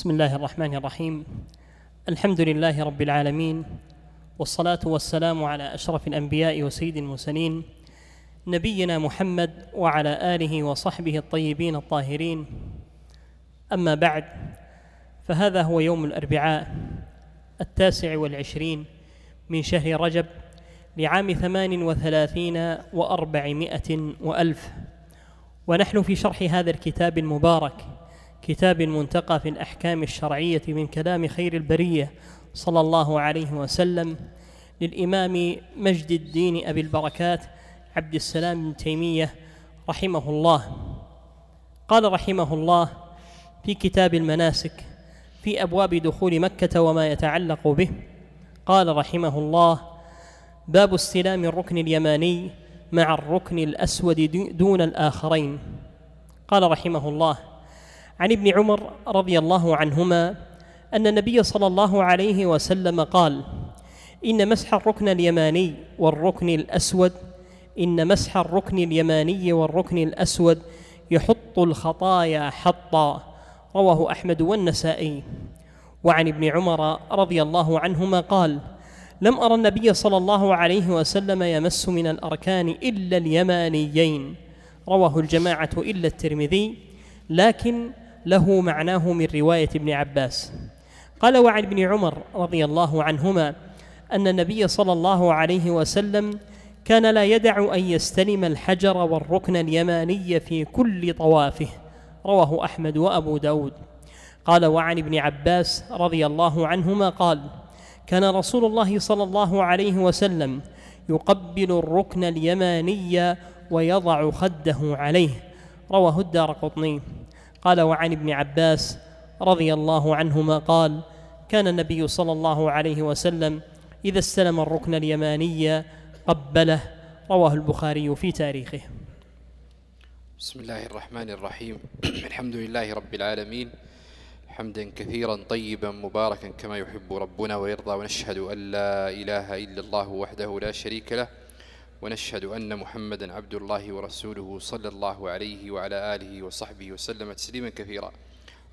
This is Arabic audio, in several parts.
بسم الله الرحمن الرحيم الحمد لله رب العالمين والصلاه والسلام على اشرف الانبياء وسيد المرسلين نبينا محمد وعلى اله وصحبه الطيبين الطاهرين اما بعد فهذا هو يوم الاربعاء التاسع والعشرين من شهر رجب لعام ثمان وثلاثين وأربعمائة وألف ونحن في شرح هذا الكتاب المبارك كتاب المنتقى في الأحكام الشرعية من كلام خير البرية صلى الله عليه وسلم للإمام مجد الدين أبي البركات عبد السلام بن تيمية رحمه الله. قال رحمه الله في كتاب المناسك في أبواب دخول مكة وما يتعلق به قال رحمه الله باب استلام الركن اليماني مع الركن الأسود دون الآخرين. قال رحمه الله عن ابن عمر رضي الله عنهما أن النبي صلى الله عليه وسلم قال إن مسح الركن اليماني والركن الأسود إن مسح الركن اليماني والركن الأسود يحط الخطايا حطا رواه أحمد والنسائي. وعن ابن عمر رضي الله عنهما قال لم أرى النبي صلى الله عليه وسلم يمس من الأركان إلا اليمانيين رواه الجماعة إلا الترمذي. لكن له معناه من رواية ابن عباس. قال وعن ابن عمر رضي الله عنهما أن النبي صلى الله عليه وسلم كان لا يدع أن يستلم الحجر والركن اليماني في كل طوافه. رواه أحمد وأبو داود. قال وعن ابن عباس رضي الله عنهما قال كان رسول الله صلى الله عليه وسلم يقبل الركن اليماني ويضع خده عليه. رواه الدار قطني. قال وعن ابن عباس رضي الله عنهما قال كان النبي صلى الله عليه وسلم إذا استلم الركن اليماني قبله. رواه البخاري في تاريخه. بسم الله الرحمن الرحيم. الحمد لله رب العالمين. حمدا كثيرا طيبا مباركا كما يحب ربنا ويرضى ونشهد أن لا إله إلا الله وحده لا شريك له. ونشهد أن محمدا عبد الله ورسوله صلى الله عليه وعلى آله وصحبه وسلم تسليما كثيرا.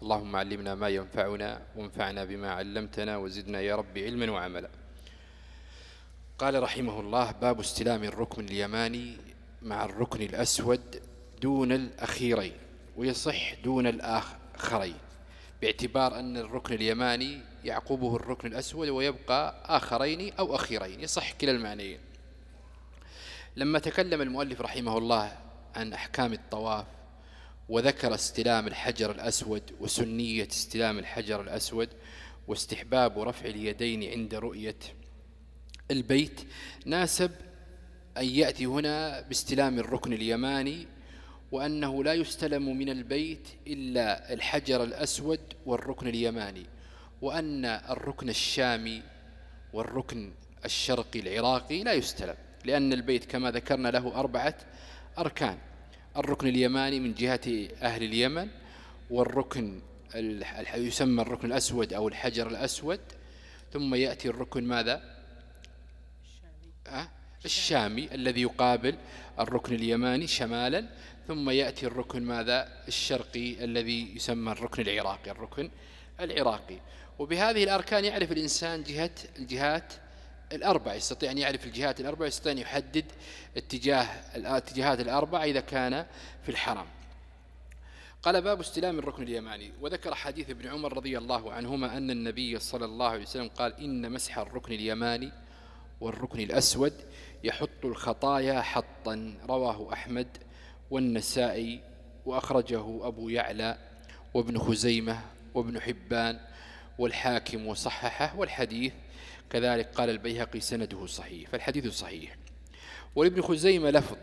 اللهم علمنا ما ينفعنا وانفعنا بما علمتنا وزدنا يا رب علما وعملا. قال رحمه الله باب استلام الركن اليماني مع الركن الأسود دون الأخيرين ويصح دون الآخرين باعتبار أن الركن اليماني يعقبه الركن الأسود ويبقى آخرين أو أخيرين يصح كلا المعنيين. لما تكلم المؤلف رحمه الله عن أحكام الطواف وذكر استلام الحجر الأسود وسنية استلام الحجر الأسود واستحباب رفع اليدين عند رؤية البيت ناسب أن يأتي هنا باستلام الركن اليماني وأنه لا يستلم من البيت إلا الحجر الأسود والركن اليماني وأن الركن الشامي والركن الشرقي العراقي لا يستلم. لأن البيت كما ذكرنا له أربعة أركان. الركن اليماني من جهة أهل اليمن والركن يسمى الركن الأسود أو الحجر الأسود. ثم يأتي الركن ماذا؟ الشامي, الشامي الذي يقابل الركن اليماني شمالا. ثم يأتي الركن ماذا؟ الشرقي الذي يسمى الركن العراقي الركن العراقي. وبهذه الأركان يعرف الإنسان جهة الجهات الأربع يستطيع أن يعرف الجهات الأربع يستطيع أن يحدد اتجاه الاتجاهات الأربع إذا كان في الحرم. قال باب استلام الركن اليماني. وذكر حديث ابن عمر رضي الله عنهما أن النبي صلى الله عليه وسلم قال إن مسح الركن اليماني والركن الأسود يحط الخطايا حطا. رواه أحمد والنسائي وأخرجه أبو يعلى وابن خزيمة وابن حبان والحاكم وصححه والحديث كذلك قال البيهقي سنده صحيح فالحديث صحيح. ولابن خزيمة لفظ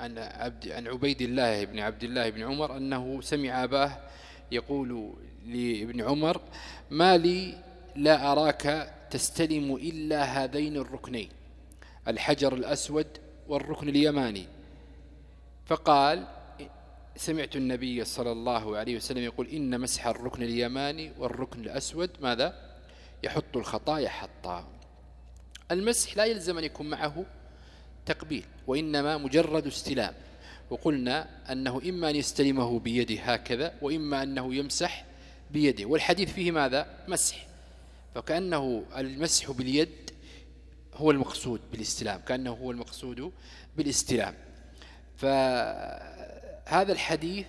عن, عبد عن عبيد الله بن عبد الله بن عمر أنه سمع أباه يقول لابن عمر ما لي لا أراك تستلم إلا هذين الركنين الحجر الأسود والركن اليماني. فقال سمعت النبي صلى الله عليه وسلم يقول إن مسح الركن اليماني والركن الأسود. ماذا؟ يحط الخطايا حطا. المسح لا يلزم أن يكون معه تقبيل وإنما مجرد استلام. وقلنا أنه إما أن يستلمه بيده هكذا وإما أنه يمسح بيده. والحديث فيه ماذا؟ مسح. فكأنه المسح باليد هو المقصود بالاستلام كأنه هو المقصود بالاستلام. فهذا الحديث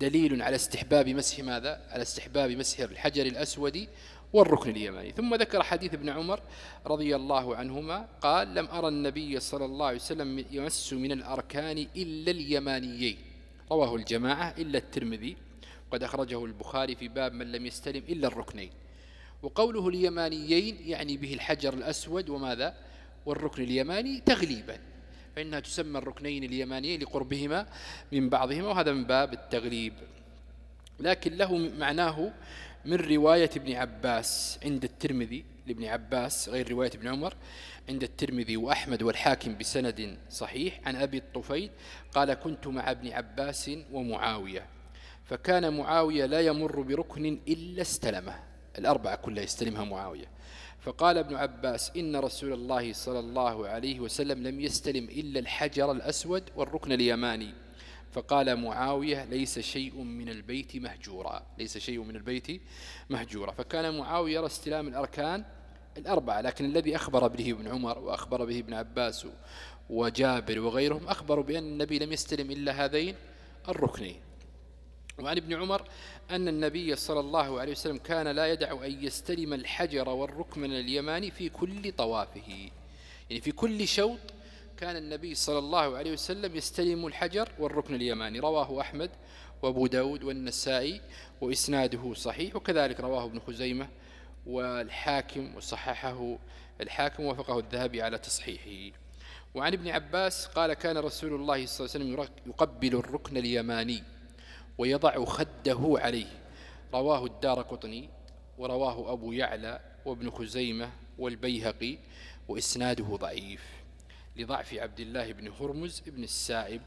دليل على استحباب مسح ماذا؟ على استحباب مسح الحجر الأسود والركن اليماني ثم ذكر حديث ابن عمر رضي الله عنهما قال لم أرى النبي صلى الله عليه وسلم يمس من الأركان إلا اليمانيين. رواه الجماعة إلا الترمذي. وقد أخرجه البخاري في باب من لم يستلم إلا الركنين. وقوله اليمانيين يعني به الحجر الأسود وماذا؟ والركن اليماني تغليبا. فإنها تسمى الركنين اليمانيين لقربهما من بعضهما وهذا من باب التغليب. لكن له معناه من رواية ابن عباس عند الترمذي لابن عباس غير رواية ابن عمر عند الترمذي وأحمد والحاكم بسند صحيح. عن أبي الطفيل قال كنت مع ابن عباس ومعاوية فكان معاوية لا يمر بركن إلا استلمه الأربعة كلها يستلمها معاوية. فقال ابن عباس إن رسول الله صلى الله عليه وسلم لم يستلم إلا الحجر الأسود والركن اليماني فقال معاوية ليس شيء من البيت مهجورا ليس شيء من البيت مهجورا. فكان معاوية يرى استلام الأركان الأربعة لكن الذي أخبر به ابن عمر وأخبر به ابن عباس وجابر وغيرهم أخبروا بأن النبي لم يستلم إلا هذين الركنين. وعن ابن عمر أن النبي صلى الله عليه وسلم كان لا يدع أن يستلم الحجر والركن اليماني في كل طوافه يعني في كل شوط كان النبي صلى الله عليه وسلم يستلم الحجر والركن اليماني. رواه أحمد وأبو داود والنسائي وإسناده صحيح وكذلك رواه ابن خزيمة والحاكم وصححه الحاكم وفقه الذهبي على تصحيحه. وعن ابن عباس قال كان رسول الله صلى الله عليه وسلم يقبل الركن اليماني ويضع خده عليه. رواه الدار قطني ورواه أبو يعلى وابن خزيمة والبيهقي وإسناده ضعيف. لضعف عبد الله بن هرمز بن السائب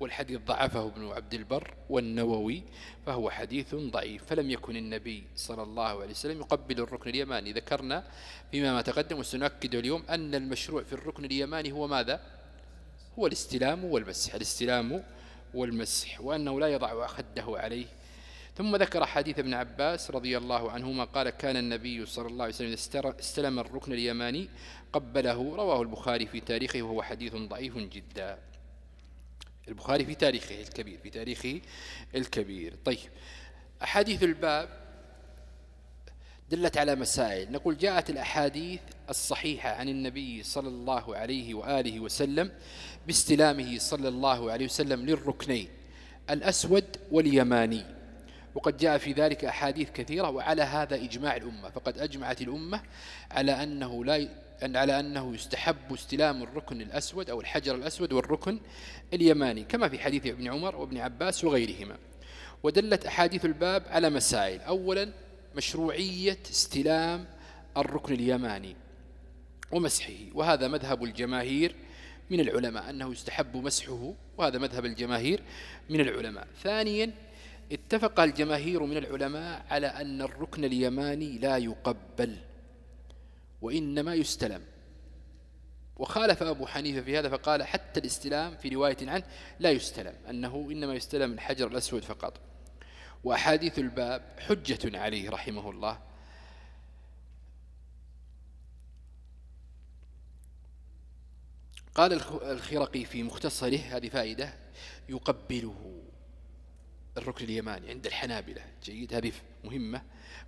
والحديث ضعفه ابن عبد البر والنووي فهو حديث ضعيف. فلم يكن النبي صلى الله عليه وسلم يقبل الركن اليماني. ذكرنا فيما ما تقدم وسنؤكد اليوم أن المشروع في الركن اليماني هو ماذا؟ هو الاستلام والمسح. الاستلام والمسح وأنه لا يضع خده عليه. ثم ذكر حديث ابن عباس رضي الله عنهما قال كان النبي صلى الله عليه وسلم استلم الركن اليماني قبله رواه البخاري في تاريخه وهو حديث ضعيف جدا. البخاري في تاريخه الكبير في تاريخه الكبير. طيب أحاديث الباب دلت على مسائل. نقول جاءت الأحاديث الصحيحة عن النبي صلى الله عليه وآله وسلم باستلامه صلى الله عليه وسلم للركنين الأسود واليماني. وقد جاء في ذلك أحاديث كثيرة وعلى هذا إجماع الأمة. فقد أجمعت الأمة على أنه لا على أنه يستحب استلام الركن الأسود أو الحجر الأسود والركن اليماني كما في حديث ابن عمر وابن عباس وغيرهما. ودلت أحاديث الباب على مسائل. أولا مشروعية استلام الركن اليماني ومسحه. وهذا مذهب الجماهير من العلماء أنه يستحب مسحه وهذا مذهب الجماهير من العلماء. ثانيا اتفق الجماهير من العلماء على أن الركن اليماني لا يقبل وإنما يستلم. وخالف أبو حنيفة في هذا فقال حتى الاستلام في رواية عنه لا يستلم أنه إنما يستلم الحجر الأسود فقط. وأحاديث الباب حجة عليه رحمه الله. قال الخرقي في مختصره هذه فائدة يقبله الركن اليماني عند الحنابلة. جيد هذه مهمة.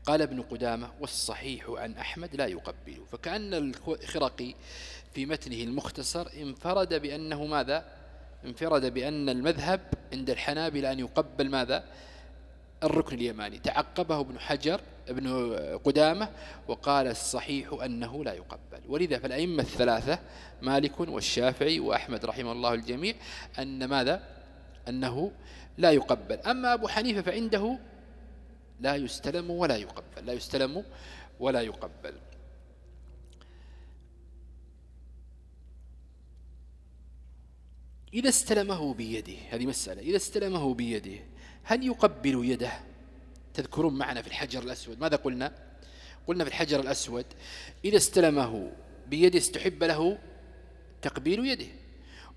قال ابن قدامة والصحيح عن أحمد لا يقبله فكأن الخرقي في متنه المختصر انفرد بأنه ماذا؟ انفرد بأن المذهب عند الحنابلة أن يقبل ماذا؟ الركن اليماني. تعقبه ابن حجر ابن قدامة وقال الصحيح أنه لا يقبل. ولذا فالأئمة الثلاثة مالك والشافعي وأحمد رحمه الله الجميع أن ماذا؟ أنه لا يقبل. أما أبو حنيفة فعنده لا يستلم ولا يقبل. لا يستلم ولا يقبل. إذا استلمه بيده هذه مسألة. إذا استلمه بيده هل يقبل يده؟ تذكرون معنا في الحجر الأسود. ماذا قلنا؟ قلنا في الحجر الأسود إذا استلمه بيده استحب له تقبيل يده.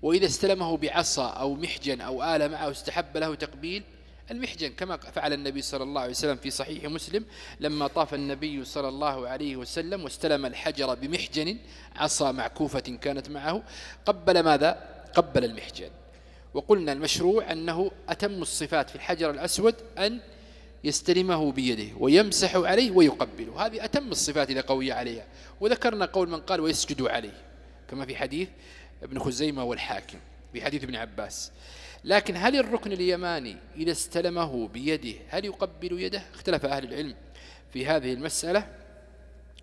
وإذا استلمه بعصا أو محجن أو آلة معه استحب له تقبيل المحجن كما فعل النبي صلى الله عليه وسلم في صحيح مسلم لما طاف النبي صلى الله عليه وسلم واستلم الحجر بمحجن عصا معكوفة كانت معه قبل ماذا؟ قبل المحجن. وقلنا المشروع أنه أتم الصفات في الحجر الأسود أن يستلمه بيده ويمسح عليه ويقبله. هذه أتم الصفات إذا قوي عليها. وذكرنا قول من قال ويسجد عليه كما في حديث ابن خزيمة والحاكم في حديث ابن عباس. لكن هل الركن اليماني إذا استلمه بيده هل يقبل يده؟ اختلف أهل العلم في هذه المسألة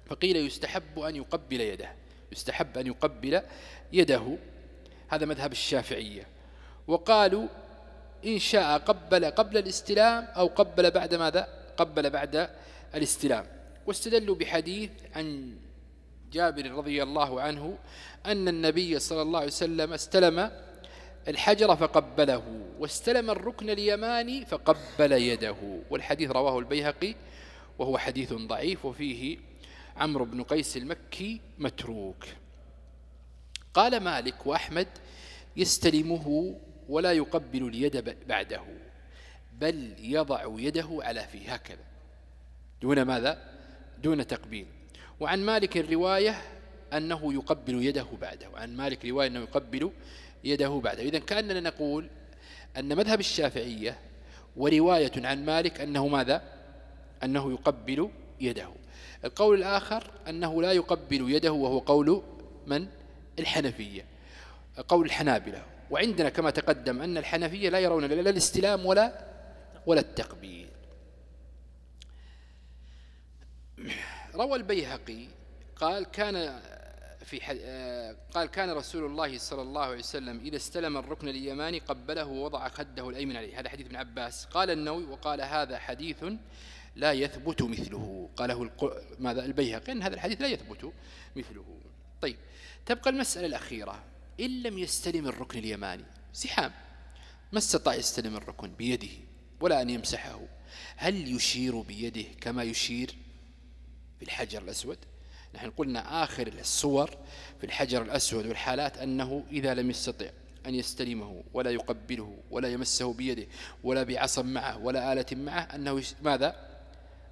فقيل يستحب أن يقبل يده يستحب أن يقبل يده. هذا مذهب الشافعية. وقالوا إن شاء قبل قبل الاستلام أو قبل بعد ماذا؟ قبل بعد الاستلام. واستدلوا بحديث عن جابر رضي الله عنه أن النبي صلى الله عليه وسلم استلم الحجر فقبله واستلم الركن اليماني فقبل يده. والحديث رواه البيهقي وهو حديث ضعيف وفيه عمرو بن قيس المكي متروك. قال مالك وأحمد يستلمه ولا يقبل اليد بعده بل يضع يده على فيه هكذا. دون ماذا؟ دون تقبيل. وعن مالك الرواية أنه يقبل يده بعده. وعن مالك رواية أنه يقبل يده بعده. إذن كأننا نقول أن مذهب الشافعية ورواية عن مالك أنه ماذا؟ أنه يقبل يده. القول الآخر أنه لا يقبل يده وهو قول من؟ الحنفية. قول الحنابلة. وعندنا كما تقدم أن الحنفية لا يرون لا الاستلام ولا ولا التقبيل. روى البيهقي قال كان في قال كان رسول الله صلى الله عليه وسلم إذا استلم الركن اليماني قبله ووضع خده الأيمن عليه. هذا حديث ابن عباس. قال النووي وقال هذا حديث لا يثبت مثله. قاله ماذا؟ البيهقي. أن هذا الحديث لا يثبت مثله. طيب. تبقى المسألة الأخيرة. إن لم يستلم الركن اليماني زحام ما استطاع يستلم الركن؟ بيده ولا أن يمسحه. هل يشير بيده كما يشير بالحجر الأسود؟ نحن قلنا آخر الصور في الحجر الأسود والحالات أنه إذا لم يستطع أن يستلمه ولا يقبله ولا يمسه بيده ولا بعصا معه ولا آلة معه أنه ماذا؟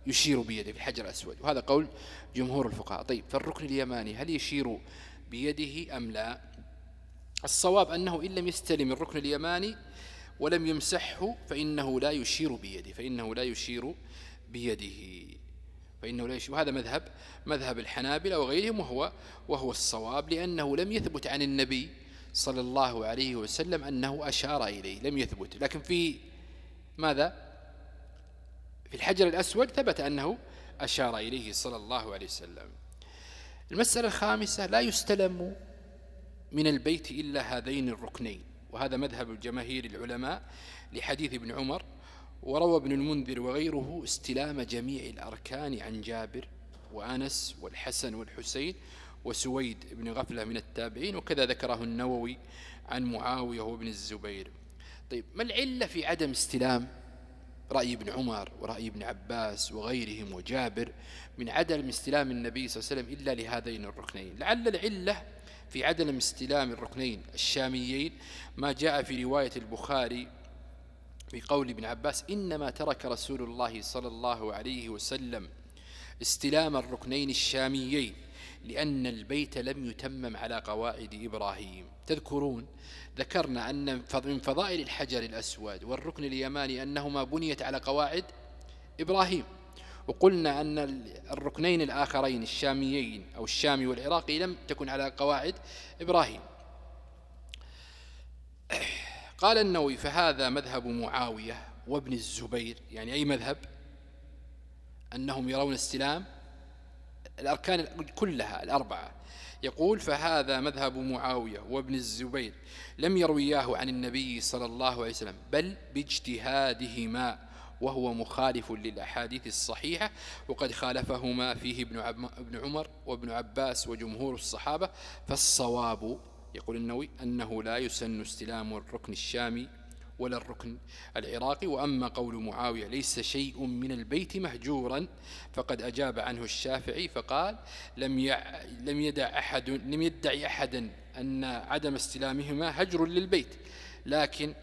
يشير بيده في الحجر الأسود. وهذا قول جمهور الفقهاء. طيب فالركن اليماني هل يشير بيده أم لا؟ الصواب أنه إن لم يستلم الركن اليماني ولم يمسحه فإنه لا يشير بيده فإنه لا يشير بيده. فإنه لا يشير وهذا مذهب مذهب الحنابلة وغيرهم وهو وهو الصواب لأنه لم يثبت عن النبي صلى الله عليه وسلم أنه أشار إليه لم يثبت. لكن في ماذا؟ في الحجر الأسود ثبت أنه أشار إليه صلى الله عليه وسلم. المسألة الخامسة لا يستلم من البيت إلا هذين الركنين. وهذا مذهب الجماهير العلماء لحديث ابن عمر وروى ابن المنذر وغيره استلام جميع الأركان عن جابر وأنس والحسن والحسين وسويد بن غفلة من التابعين وكذا ذكره النووي عن معاوية وابن الزبير. طيب ما العلة في عدم استلام رأي ابن عمر ورأي ابن عباس وغيرهم وجابر من عدم استلام النبي صلى الله عليه وسلم إلا لهذين الركنين؟ لعل العلة في عدم استلام الركنين الشاميين ما جاء في رواية البخاري في قول ابن عباس إنما ترك رسول الله صلى الله عليه وسلم استلام الركنين الشاميين لأن البيت لم يتمم على قواعد إبراهيم. تذكرون ذكرنا أن من فضائل الحجر الأسود والركن اليماني أنهما بنيت على قواعد إبراهيم. وقلنا أن الركنين الآخرين الشاميين أو الشامي والعراقي لم تكن على قواعد إبراهيم. قال النووي فهذا مذهب معاوية وابن الزبير. يعني أي مذهب؟ أنهم يرون استلام الأركان كلها الأربعة. يقول فهذا مذهب معاوية وابن الزبير. لم يروياه عن النبي صلى الله عليه وسلم بل باجتهادهما وهو مخالف للأحاديث الصحيحة وقد خالفهما فيه ابن عمر وابن عباس وجمهور الصحابة فالصواب يقول النووي أنه لا يسن استلام الركن الشامي ولا الركن العراقي وأما قول معاوية ليس شيء من البيت مهجورا فقد أجاب عنه الشافعي فقال لم يع لم يدع أحد لم يدعي أحدا أن عدم استلامهما هجر للبيت لكن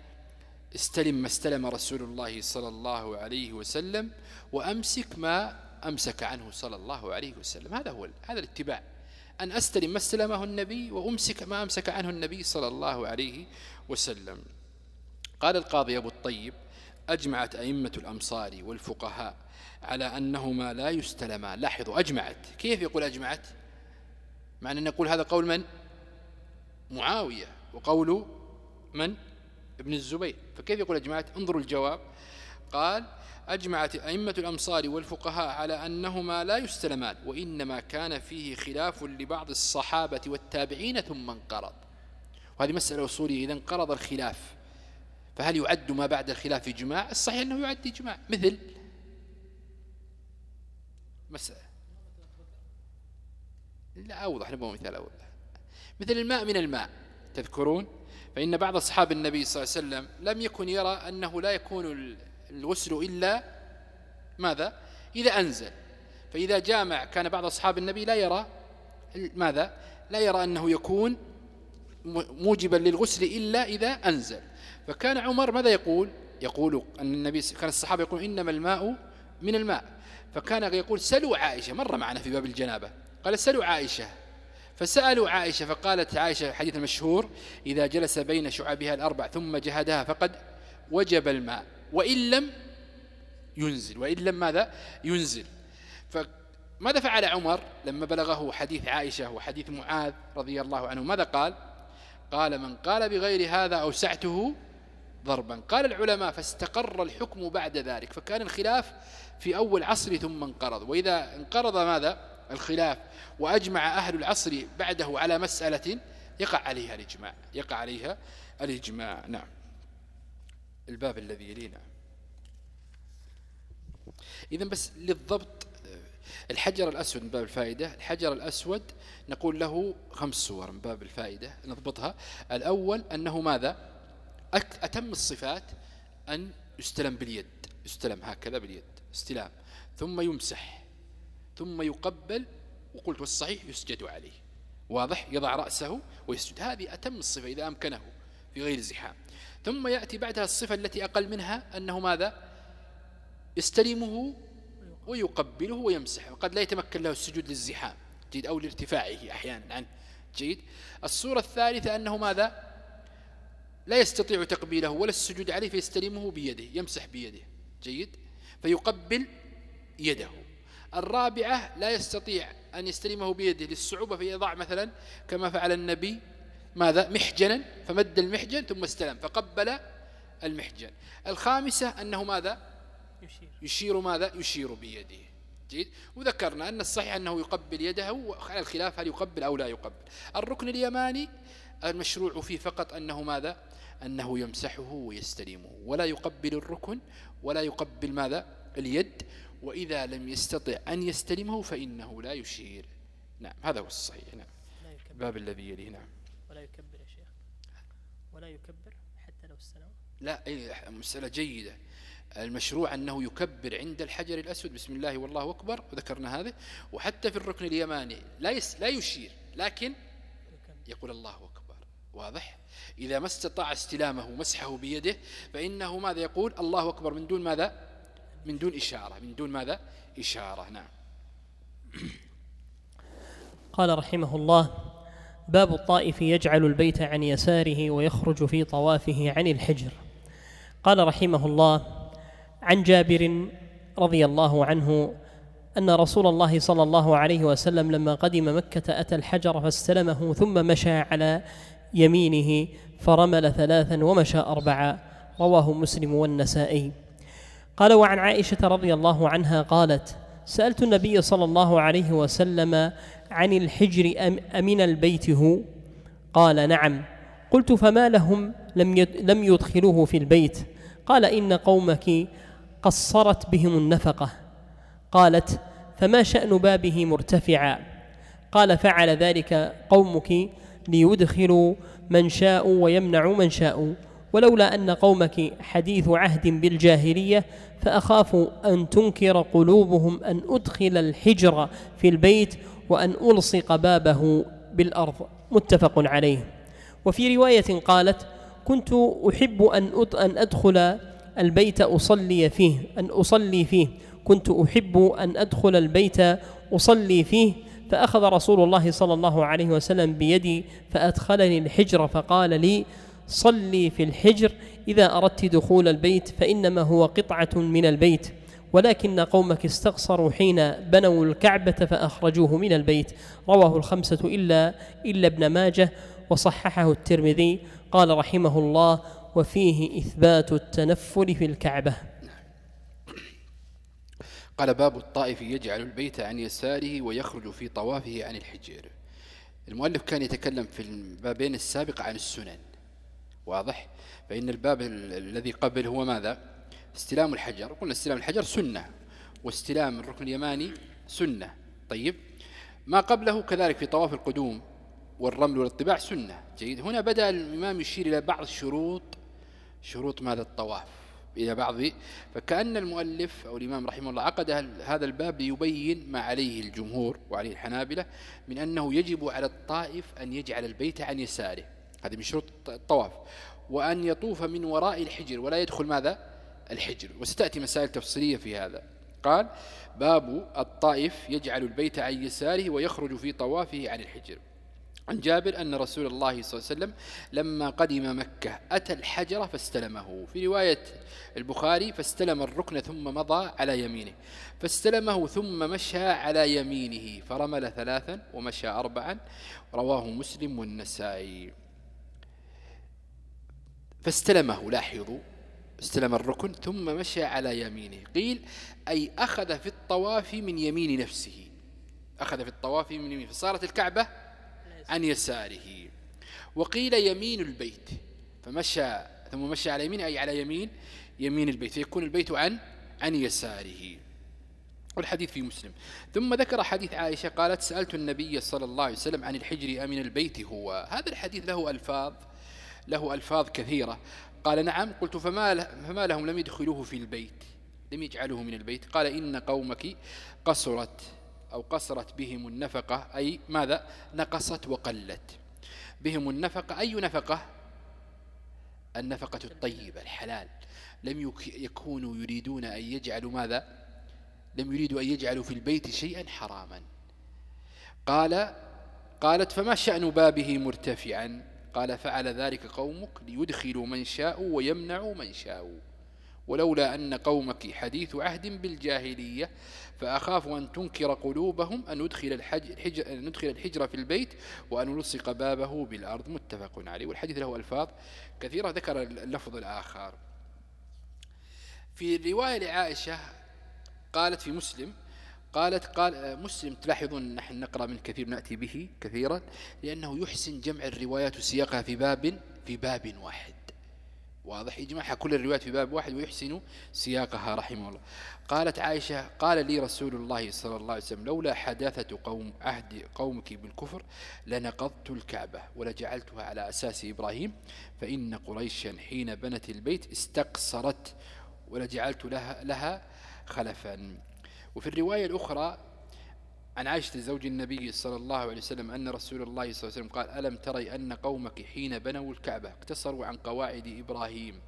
استلم ما استلم رسول الله صلى الله عليه وسلم وأمسك ما أمسك عنه صلى الله عليه وسلم. هذا هو هذا الاتباع. أن أستلم ما استلمه النبي وأمسك ما أمسك عنه النبي صلى الله عليه وسلم. قال القاضي أبو الطيب أجمعت أئمة الأمصار والفقهاء على أنهما لا يستلمان لاحظوا أجمعت. كيف يقول أجمعت؟ معنى أن نقول هذا قول من؟ معاوية. وقول من؟ ابن الزبير. فكيف يقول أجمعت؟ انظروا الجواب. قال أجمعت أئمة الأمصار والفقهاء على أنهما لا يستلمان وإنما كان فيه خلاف لبعض الصحابة والتابعين ثم انقرض. وهذه مسألة أصولية إذا انقرض الخلاف فهل يعد ما بعد الخلاف إجماع؟ الصحيح أنه يعد إجماع. مثل مسألة. لا أوضح نبغى مثال أوضح مثل الماء من الماء تذكرون؟ فإن بعض أصحاب النبي صلى الله عليه وسلم لم يكن يرى أنه لا يكون الغسل إلا ماذا؟ إذا أنزل. فإذا جامع كان بعض أصحاب النبي لا يرى ماذا؟ لا يرى أنه يكون موجبا للغسل إلا إذا أنزل. فكان عمر ماذا يقول؟ يقول أن النبي كان الصحابة يقول إنما الماء من الماء. فكان يقول سلوا عائشة مر معنا في باب الجنابة. قال سلوا عائشة. فسألوا عائشة فقالت عائشة حديث المشهور إذا جلس بين شعبها الأربع ثم جهدها فقد وجب الماء. وإن لم ينزل. وإن لم ماذا؟ ينزل. فماذا فعل عمر لما بلغه حديث عائشة وحديث معاذ رضي الله عنه؟ ماذا قال؟ قال من قال بغير هذا أوسعته ضربا. قال العلماء فاستقر الحكم بعد ذلك. فكان الخلاف في أول عصر ثم انقرض. وإذا انقرض ماذا؟ الخلاف. وأجمع أهل العصر بعده على مسألة يقع عليها الإجماع. يقع عليها الإجماع. نعم. الباب الذي يلينا. إذن بس للضبط الحجر الأسود من باب الفائدة الحجر الأسود نقول له خمس صور من باب الفائدة نضبطها. الأول أنه ماذا؟ أتم الصفات أن يستلم باليد يستلم هكذا باليد استلام. ثم يمسح ثم يقبل وقلت والصحيح يسجد عليه. واضح؟ يضع رأسه ويسجد. هذه أتم الصفة إذا أمكنه في غير زحام. ثم يأتي بعدها الصفة التي أقل منها أنه ماذا؟ يستلمه ويقبله ويمسح وقد لا يتمكن له السجود للزحام جيد أو لارتفاعه أحيانا عنه جيد. الصورة الثالثة أنه ماذا؟ لا يستطيع تقبيله ولا السجود عليه فيستلمه بيده يمسح بيده جيد. فيقبل يده. الرابعة لا يستطيع أن يستلمه بيده للصعوبة فيضع مثلا كما فعل النبي ماذا؟ محجنا فمد المحجن ثم استلم فقبل المحجن. الخامسة أنه ماذا؟ يشير, يشير ماذا؟ يشير بيده. جيد؟ وذكرنا أن الصحيح أنه يقبل يده وعلى الخلاف هل يقبل أو لا يقبل. الركن اليماني المشروع فيه فقط أنه ماذا؟ أنه يمسحه ويستلمه. ولا يقبل الركن ولا يقبل ماذا؟ اليد. وإذا لم يستطع أن يستلمه فإنه لا يشير. نعم هذا هو الصحيح. نعم. باب الذي يليه. نعم ولا يكبر يا شيخ ولا يكبر حتى لو استلم لا مسألة جيدة. المشروع أنه يكبر عند الحجر الأسود. بسم الله والله أكبر وذكرنا هذا وحتى في الركن اليماني لا, يس لا يشير لكن يقول الله أكبر. واضح؟ إذا ما استطاع استلامه مسحه بيده فإنه ماذا يقول؟ الله أكبر. من دون ماذا؟ من دون إشارة. من دون ماذا؟ إشارة. نعم. قال رحمه الله باب الطائف يجعل البيت عن يساره ويخرج في طوافه عن الحجر. قال رحمه الله عن جابر رضي الله عنه أن رسول الله صلى الله عليه وسلم لما قدم مكة أتى الحجر فاستلمه ثم مشى على يمينه فرمل ثلاثا ومشى أربعا رواه مسلم والنسائي. قال وعن عائشة رضي الله عنها قالت سألت النبي صلى الله عليه وسلم عن الحجر أم أمن البيت هو؟ قال نعم. قلت فما لهم لم لم يدخلوه في البيت. قال إن قومك قصرت بهم النفقة. قالت فما شأن بابه مرتفعا؟ قال فعل ذلك قومك ليدخلوا من شاء ويمنعوا من شاء ولولا أن قومك حديث عهد بالجاهلية فأخاف أن تنكر قلوبهم أن أدخل الحجر في البيت وأن ألصق بابه بالأرض متفق عليه. وفي رواية قالت كنت أحب أن أدخل البيت أصلي فيه أن أصلي فيه. كنت أحب أن أدخل البيت أصلي فيه. فأخذ رسول الله صلى الله عليه وسلم بيدي فأدخلني الحجر فقال لي صلي في الحجر إذا أردت دخول البيت فإنما هو قطعة من البيت. ولكن قومك استقصروا حين بنوا الكعبة فأخرجوه من البيت. رواه الخمسة إلا إلا ابن ماجه وصححه الترمذي. قال رحمه الله وفيه إثبات التنفل في الكعبة. قال باب الطائف يجعل البيت عن يساره ويخرج في طوافه عن الحجر المؤلف كان يتكلم في البابين السابق عن السنن. واضح؟ فإن الباب الذي قبل هو ماذا؟ استلام الحجر. قلنا استلام الحجر سنة واستلام الركن اليماني سنة. طيب ما قبله كذلك في طواف القدوم والرمل والطباع سنة. جيد. هنا بدأ الإمام يشير إلى بعض الشروط شروط ماذا؟ الطواف. إلى بعض فكأن المؤلف أو الإمام رحمه الله عقد هذا الباب ليبين ما عليه الجمهور وعليه الحنابلة من أنه يجب على الطائف أن يجعل البيت عن يساره. هذه من شروط الطواف. وأن يطوف من وراء الحجر ولا يدخل ماذا؟ الحجر. وستأتي مسائل تفصيلية في هذا. قال باب الطائف يجعل البيت عن يساره ويخرج في طوافه عن الحجر. عن جابر أن رسول الله صلى الله عليه وسلم لما قدم مكة أتى الحجر فاستلمه. في رواية البخاري فاستلم الركن ثم مضى على يمينه. فاستلمه ثم مشى على يمينه فرمل ثلاثا ومشى أربعا. رواه مسلم والنسائي. فاستلمه لاحظوا استلم الركن ثم مشى على يمينه. قيل أي أخذ في الطواف من يمين نفسه. أخذ في الطواف من يمين. فصارت الكعبة عن يساره. وقيل يمين البيت. فمشى ثم مشى على يمين أي على يمين يمين البيت. فيكون البيت عن عن يساره. والحديث في مسلم. ثم ذكر حديث عائشة قالت سألت النبي صلى الله عليه وسلم عن الحجر أمن البيت هو؟ هذا الحديث له ألفاظ له ألفاظ كثيرة. قال نعم قلت فما, فما لهم لم يدخلوه في البيت لم يجعلوه من البيت. قال إن قومك قصرت أو قصرت بهم النفقة أي ماذا؟ نقصت وقلت. بهم النفقة أي نفقة؟ النفقة الطيبة الحلال. لم يكونوا يريدون أن يجعلوا ماذا؟ لم يريدوا أن يجعلوا في البيت شيئا حراما. قال قالت فما شأن بابه مرتفعا؟ قال فعل ذلك قومك ليدخلوا من شاءوا ويمنعوا من شاءوا. ولولا أن قومك حديث عهد بالجاهلية فأخاف أن تنكر قلوبهم أن ندخل الحجر, أن ندخل الحجر في البيت وأن نلصق بابه بالأرض. متفق عليه. والحديث له ألفاظ كثيرة ذكر اللفظ الآخر. في الرواية لعائشة قالت في مسلم قالت قال مسلم تلاحظون نحن نقرأ من كثير نأتي به كثيرا لأنه يحسن جمع الروايات وسياقها في باب في باب واحد. واضح؟ يجمعها كل الروايات في باب واحد ويحسن سياقها رحمه الله. قالت عائشة قال لي رسول الله صلى الله عليه وسلم لولا حداثة قوم عهد قومك بالكفر لنقضت الكعبة ولجعلتها على أساس إبراهيم فإن قريشا حين بنت البيت استقصرت ولجعلت لها, لها خلفا. وفي الرواية الأخرى عن عائشة زوج النبي صلى الله عليه وسلم أن رسول الله صلى الله عليه وسلم قال ألم تري أن قومك حين بنوا الكعبة اقتصروا عن قواعد إبراهيم؟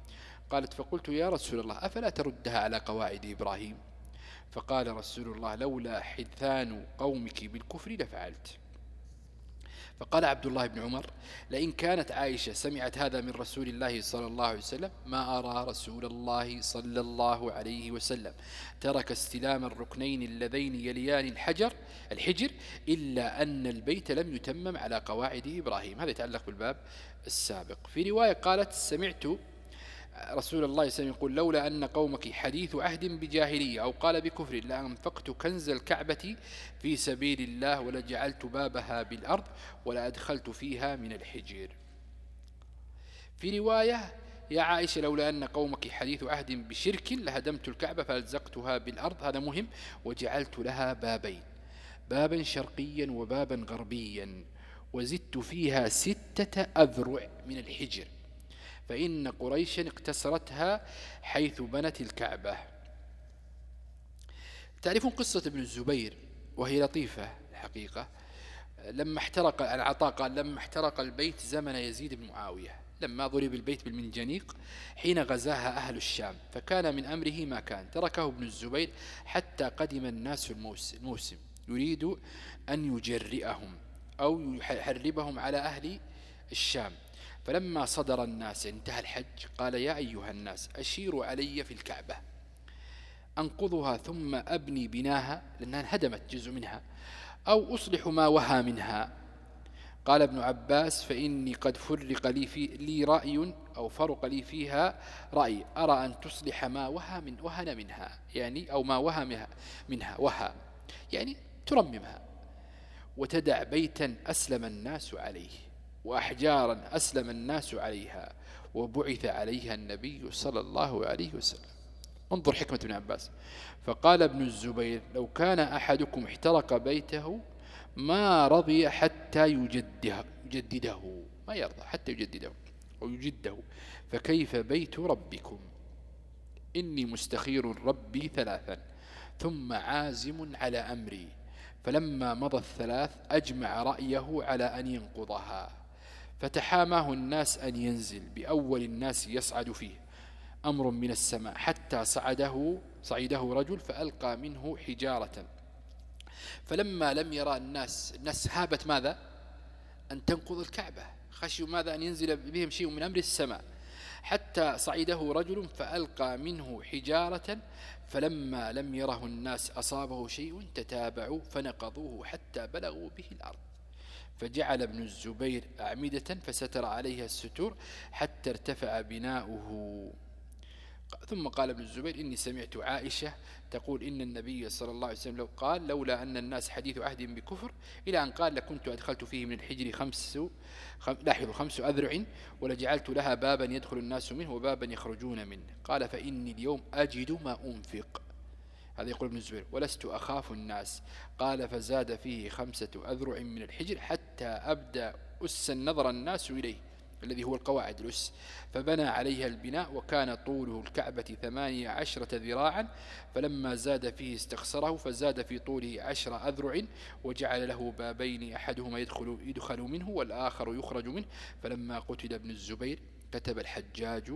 قالت فقلت يا رسول الله أفلا تردها على قواعد إبراهيم؟ فقال رسول الله لولا حدثان قومك بالكفر لفعلت. فقال عبد الله بن عمر لئن كانت عائشة سمعت هذا من رسول الله صلى الله عليه وسلم ما أرى رسول الله صلى الله عليه وسلم. ترك استلام الركنين اللذين يليان الحجر الحجر إلا أن البيت لم يتمم على قواعد إبراهيم. هذا يتعلق بالباب السابق. في رواية قالت سمعت رسول الله صلى الله عليه وسلم يقول لولا أن قومك حديث عهد بجاهلية أو قال بكفر لأنفقت كنز الكعبة في سبيل الله ولجعلت بابها بالأرض ولأدخلت فيها من الحجر في رواية يا عائشة لولا أن قومك حديث عهد بشرك لهدمت الكعبة فألزقتها بالأرض. هذا مهم. وجعلت لها بابين بابا شرقيا وبابا غربيا وزدت فيها ستة أذرع من الحجر. فإن قريشا اقتسرتها حيث بنت الكعبة. تعرفون قصة ابن الزبير وهي لطيفة الحقيقة. لما احترق العطاء قال لما احترق البيت زمن يزيد بن معاوية. لما ضرب البيت بالمنجنيق حين غزاها أهل الشام فكان من أمره ما كان. تركه ابن الزبير حتى قدم الناس الموسم. يريد أن يجرئهم أو يحربهم على أهل الشام. فلما صدر الناس انتهى الحج قال يا أيها الناس أشيروا علي في الكعبة. أنقضها ثم أبني بناها لأنها انهدمت جزء منها أو أصلح ما وهى منها. قال ابن عباس فإني قد فرق لي, في لي رأي أو فرق لي فيها رأي. أرى أن تصلح ما وهى من وهن منها يعني أو ما وهى منها وهى يعني ترممها. وتدع بيتا أسلم الناس عليه. وأحجارا أسلم الناس عليها وبعث عليها النبي صلى الله عليه وسلم. انظر حكمة ابن عباس. فقال ابن الزبير لو كان أحدكم احترق بيته ما رضي حتى يجده, يجدده ما يرضى حتى يجدده أو يجده. فكيف بيت ربكم؟ إني مستخير ربي ثلاثا ثم عازم على أمري. فلما مضى الثلاث أجمع رأيه على أن ينقضها. فتحاماه الناس أن ينزل بأول الناس يصعد فيه أمر من السماء. حتى صعده صعده رجل فألقى منه حجارة. فلما لم يرى الناس الناس هابت ماذا؟ أن تنقض الكعبة. خشوا ماذا؟ أن ينزل بهم شيء من أمر السماء. حتى صعده رجل فألقى منه حجارة. فلما لم يره الناس أصابه شيء تتابعوا فنقضوه حتى بلغوا به الأرض. فجعل ابن الزبير أعمدة فستر عليها الستور حتى ارتفع بناؤه. ثم قال ابن الزبير إني سمعت عائشة تقول إن النبي صلى الله عليه وسلم لو قال لولا أن الناس حديث عهد بكفر إلى أن قال لكنت أدخلت فيه من الحجر خمس خم لاحظوا خمس أذرع ولجعلت لها بابا يدخل الناس منه وبابا يخرجون منه. قال فإني اليوم أجد ما أنفق. هذا يقول ابن الزبير ولست أخاف الناس. قال فزاد فيه خمسة أذرع من الحجر حتى أبدأ أس النظر الناس إليه الذي هو القواعد الأس. فبنى عليها البناء وكان طوله الكعبة ثمانية عشرة ذراعا فلما زاد فيه استخسره فزاد في طوله عشر أذرع وجعل له بابين أحدهما يدخل, يدخل منه والآخر يخرج منه. فلما قتل ابن الزبير كتب الحجاج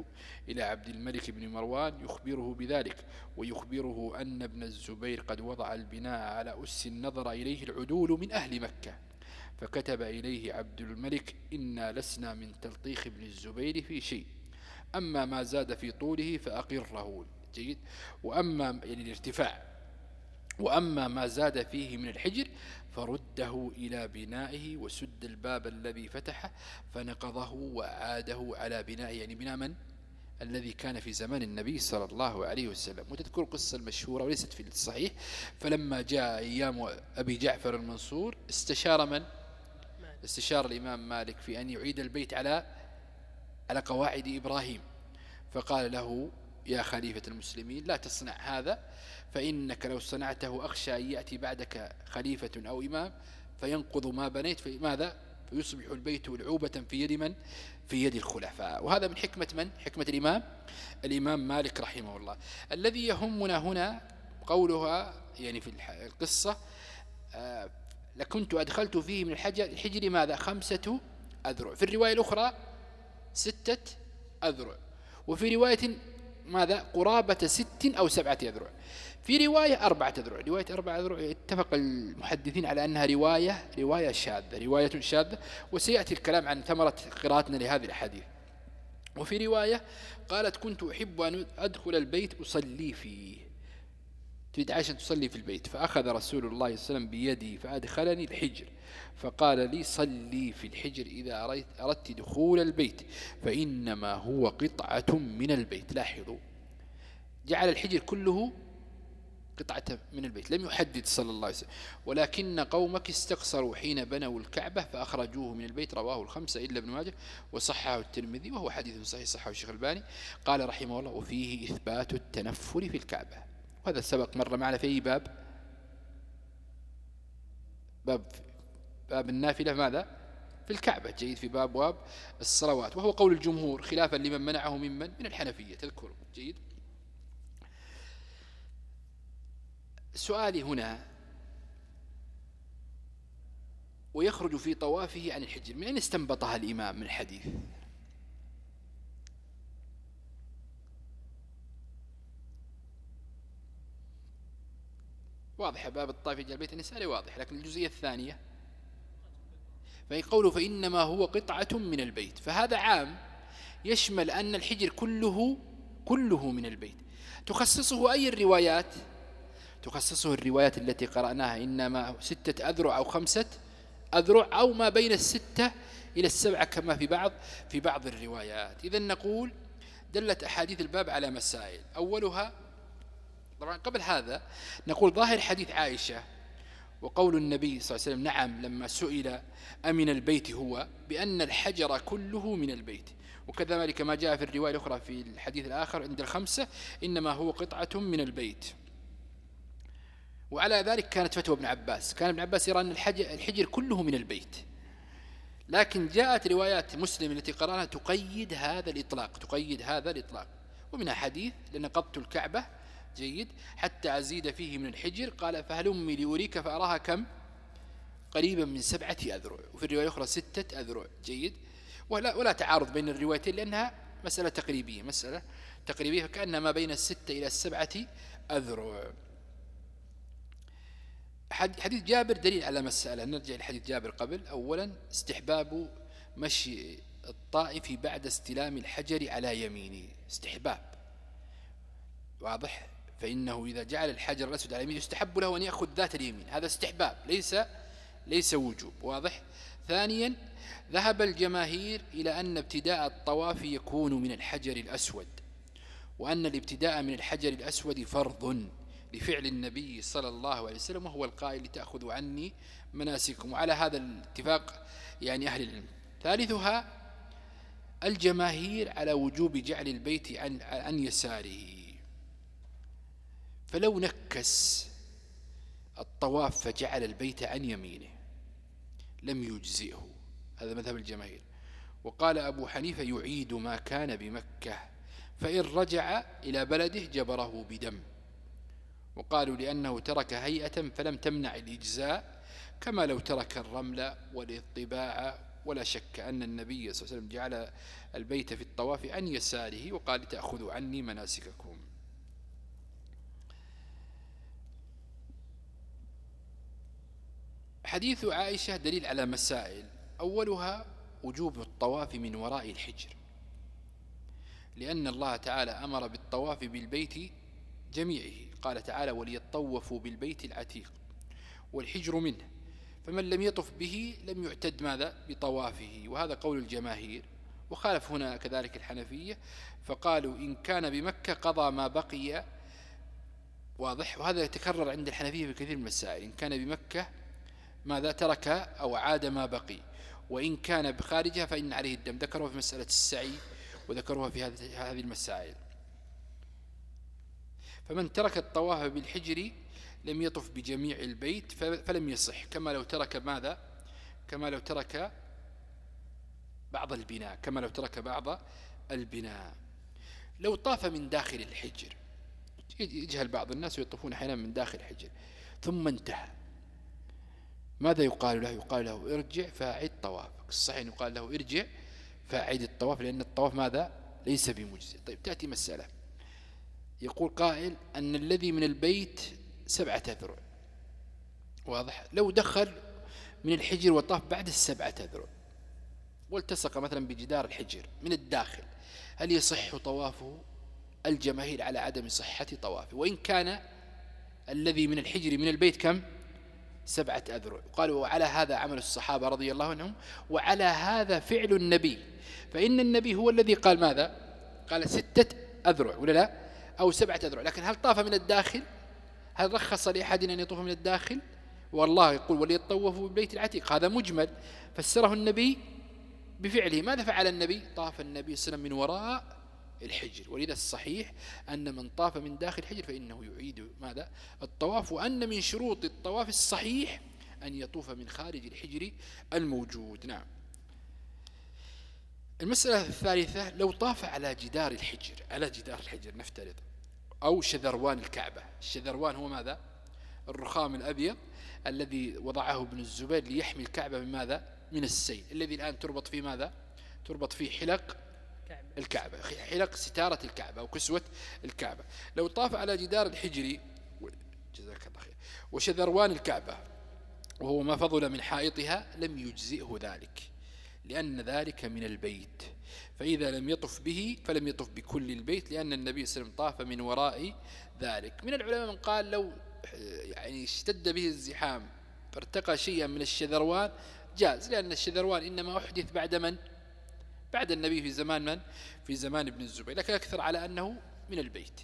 إلى عبد الملك بن مروان يخبره بذلك ويخبره أن ابن الزبير قد وضع البناء على أس النظر إليه العدول من أهل مكة. فكتب إليه عبد الملك إنا لسنا من تلطيخ ابن الزبير في شيء. أما ما زاد في طوله فأقره. جيد. وأما يعني الارتفاع. وأما ما زاد فيه من الحجر فرده إلى بنائه وسد الباب الذي فتحه فنقضه وعاده على بنائه يعني بناء من؟ الذي كان في زمان النبي صلى الله عليه وسلم. وتذكر القصة المشهورة وليست في الصحيح. فلما جاء أيام أبي جعفر المنصور استشار من؟ استشار الإمام مالك في أن يعيد البيت على على قواعد إبراهيم. فقال له يا خليفة المسلمين لا تصنع هذا. فإنك لو صنعته أخشى أن يأتي بعدك خليفة أو إمام فينقض ما بنيت في ماذا؟ فيصبح البيت العوبة في يد من؟ في يد الخلفاء. وهذا من حكمة من؟ حكمة الإمام؟ الإمام مالك رحمه الله. الذي يهمنا هنا قولها يعني في القصة آه، لكنت أدخلت فيه من الحجر, الحجر ماذا؟ خمسة أذرع. في الرواية الأخرى ستة أذرع. وفي رواية ماذا؟ قرابة ست أو سبعة أذرع. في رواية أربعة أذرع رواية أربعة أذرع اتفق المحدثين على أنها رواية رواية شاذة رواية شاذة وسيأتي الكلام عن ثمرة قراءتنا لهذه الحديث وفي رواية قالت كنت أحب أن أدخل البيت أصلي فيه. تريد عائشة تصلي في البيت فأخذ رسول الله صلى الله عليه وسلم بيدي فأدخلني الحجر. فقال لي صلي في الحجر إذا أردت دخول البيت فإنما هو قطعة من البيت. لاحظوا جعل الحجر كله قطعة من البيت لم يحدد صلى الله عليه وسلم. ولكن قومك استقصروا حين بنوا الكعبة فأخرجوه من البيت رواه الخمسة إلا ابن ماجه وصحه الترمذي وهو حديث صحيح صحه الشيخ الباني قال رحمه الله وفيه إثبات التنفر في الكعبة. وهذا سبق مرة معنا في أي باب؟ باب باب النافلة ماذا؟ في الكعبة. جيد في باب واب الصلوات. وهو قول الجمهور خلافا لمن منعه ممن؟ من الحنفية تذكر جيد. سؤالي هنا ويخرج في طوافه عن الحجر. من أين استنبطها الإمام من الحديث؟ واضحة باب الطائف يجعل بيت النساء واضح لكن الجزئية الثانية. فإن قوله فإنما هو قطعة من البيت. فهذا عام يشمل أن الحجر كله كله من البيت. تخصصه أي الروايات؟ تخصصه الروايات التي قرأناها. إنما ستة أذرع أو خمسة أذرع أو ما بين الستة إلى السبعة كما في بعض في بعض الروايات. إذا نقول دلت أحاديث الباب على مسائل. أولها طبعا قبل هذا نقول ظاهر حديث عائشة وقول النبي صلى الله عليه وسلم نعم لما سئل أمن البيت هو بأن الحجر كله من البيت. وكذلك ما جاء في الرواية الأخرى في الحديث الآخر عند الخمسة إنما هو قطعة من البيت. وعلى ذلك كانت فتوى ابن عباس. كان ابن عباس يرى أن الحجر كله من البيت. لكن جاءت روايات مسلم التي قرأناها تقيد هذا الإطلاق تقيد هذا الإطلاق. ومنها حديث لنقضت الكعبة جيد حتى أزيد فيه من الحجر. قال فهل أمي لأريك فأراها كم؟ قريبا من سبعة أذرع. وفي الرواية الأخرى ستة أذرع. جيد. ولا, ولا تعارض بين الروايتين لأنها مسألة تقريبية مسألة تقريبية. فكأن ما بين الستة إلى السبعة أذرع. حديث جابر دليل على مسألة. نرجع لحديث جابر قبل. أولا استحباب مشي الطائف بعد استلام الحجر على يمينه. استحباب. واضح؟ فإنه إذا جعل الحجر الأسود على يمينه يستحب له أن يأخذ ذات اليمين. هذا استحباب. ليس ليس وجوب. واضح؟ ثانيا ذهب الجماهير إلى أن ابتداء الطواف يكون من الحجر الأسود وأن الابتداء من الحجر الأسود فرض. لفعل النبي صلى الله عليه وسلم وهو القائل لتأخذوا عني مناسككم. وعلى هذا الاتفاق يعني أهل العلم. ثالثها الجماهير على وجوب جعل البيت عن, عن يساره. فلو نكس الطواف فجعل البيت عن يمينه لم يجزئه. هذا مذهب الجماهير. وقال أبو حنيفة يعيد ما كان بمكة فإن رجع إلى بلده جبره بدم. وقالوا لأنه ترك هيئة فلم تمنع الإجزاء كما لو ترك الرمل والاطباع. ولا شك أن النبي صلى الله عليه وسلم جعل البيت في الطواف عن يساره وقال تأخذوا عني مناسككم. حديث عائشة دليل على مسائل. أولها وجوب الطواف من وراء الحجر. لأن الله تعالى أمر بالطواف بالبيت جميعه. قال تعالى وليطوفوا بالبيت العتيق والحجر منه فمن لم يطف به لم يعتد ماذا؟ بطوافه. وهذا قول الجماهير. وخالف هنا كذلك الحنفية فقالوا إن كان بمكة قضى ما بقي. واضح. وهذا يتكرر عند الحنفية في كثير من المسائل. إن كان بمكة ماذا ترك أو عاد ما بقي. وإن كان بخارجها فإن عليه الدم. ذكروها في مسألة السعي وذكروها في هذه المسائل. فمن ترك الطواف بالحجر لم يطف بجميع البيت فلم يصح. كما لو ترك ماذا؟ كما لو ترك بعض البناء كما لو ترك بعض البناء. لو طاف من داخل الحجر يجهل بعض الناس ويطوفون أحيانا من داخل الحجر ثم انتهى. ماذا يقال له؟ يقال له ارجع فاعد طوافك. الصحيح يقال له ارجع فاعد الطواف لأن الطواف ماذا؟ ليس بمجزئ. طيب تأتي مسألة. يقول قائل أن الذي من البيت سبعة أذرع. واضح؟ لو دخل من الحجر وطاف بعد السبعة أذرع. والتصق مثلا بجدار الحجر من الداخل هل يصح طوافه؟ الجماهير على عدم صحة طوافه. وإن كان الذي من الحجر من البيت كم؟ سبعة أذرع. قالوا وعلى هذا عمل الصحابة رضي الله عنهم وعلى هذا فعل النبي. فإن النبي هو الذي قال ماذا؟ قال ستة أذرع ولا لا؟ أو سبعة أذرع. لكن هل طاف من الداخل؟ هل رخص لأحد أن يطوف من الداخل؟ والله يقول وليطوفوا بالبيت العتيق. هذا مجمل. فسره النبي بفعله. ماذا فعل النبي؟ طاف النبي صلى الله عليه وسلم من وراء الحجر. ولذا الصحيح أن من طاف من داخل الحجر فإنه يعيد ماذا؟ الطواف. وأن من شروط الطواف الصحيح أن يطوف من خارج الحجر الموجود. نعم. المسألة الثالثة لو طاف على جدار الحجر. على جدار الحجر نفترض. أو شذروان الكعبة. الشذروان هو ماذا؟ الرخام الأبيض الذي وضعه ابن الزبير ليحمي الكعبة من ماذا؟ من السيل. الذي الآن تربط فيه ماذا؟ تربط فيه حلق الكعبة. حلق ستارة الكعبة أو كسوة الكعبة. لو طاف على جدار الحجر جزاك الله خير. وشذروان الكعبة وهو ما فضل من حائطها لم يجزئه ذلك لأن ذلك من البيت. فإذا لم يطف به فلم يطف بكل البيت لأن النبي صلى الله عليه وسلم طاف من وراء ذلك. من العلماء من قال لو يعني اشتد به الزحام فارتقى شيئا من الشذروان جاز لأن الشذروان إنما أحدث بعد من؟ بعد النبي في زمان من؟ في زمان ابن الزبير. لكن أكثر على أنه من البيت.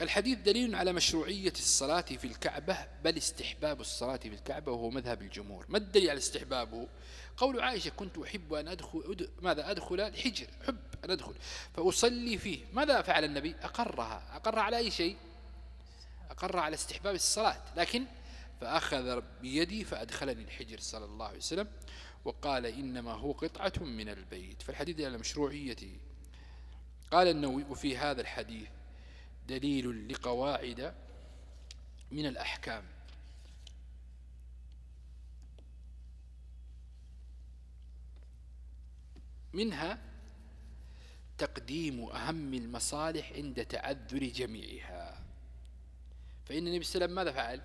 الحديث دليل على مشروعية الصلاة في الكعبة بل استحباب الصلاة في الكعبة وهو مذهب الجمهور. ما الدليل على استحبابه؟ قول عائشة كنت أحب أن أدخل ماذا؟ أدخل الحجر حب أن أدخل فأصلي فيه. ماذا فعل النبي؟ أقرها. أقر على أي شيء؟ أقر على استحباب الصلاة. لكن فأخذ بيدي فأدخلني الحجر صلى الله عليه وسلم وقال إنما هو قطعة من البيت. فالحديث على مشروعيته قال النووي وفي هذا الحديث دليل لقواعد من الأحكام. منها تقديم أهم المصالح عند تعذر جميعها. فإن النبي صلى الله عليه وسلم ماذا فعل؟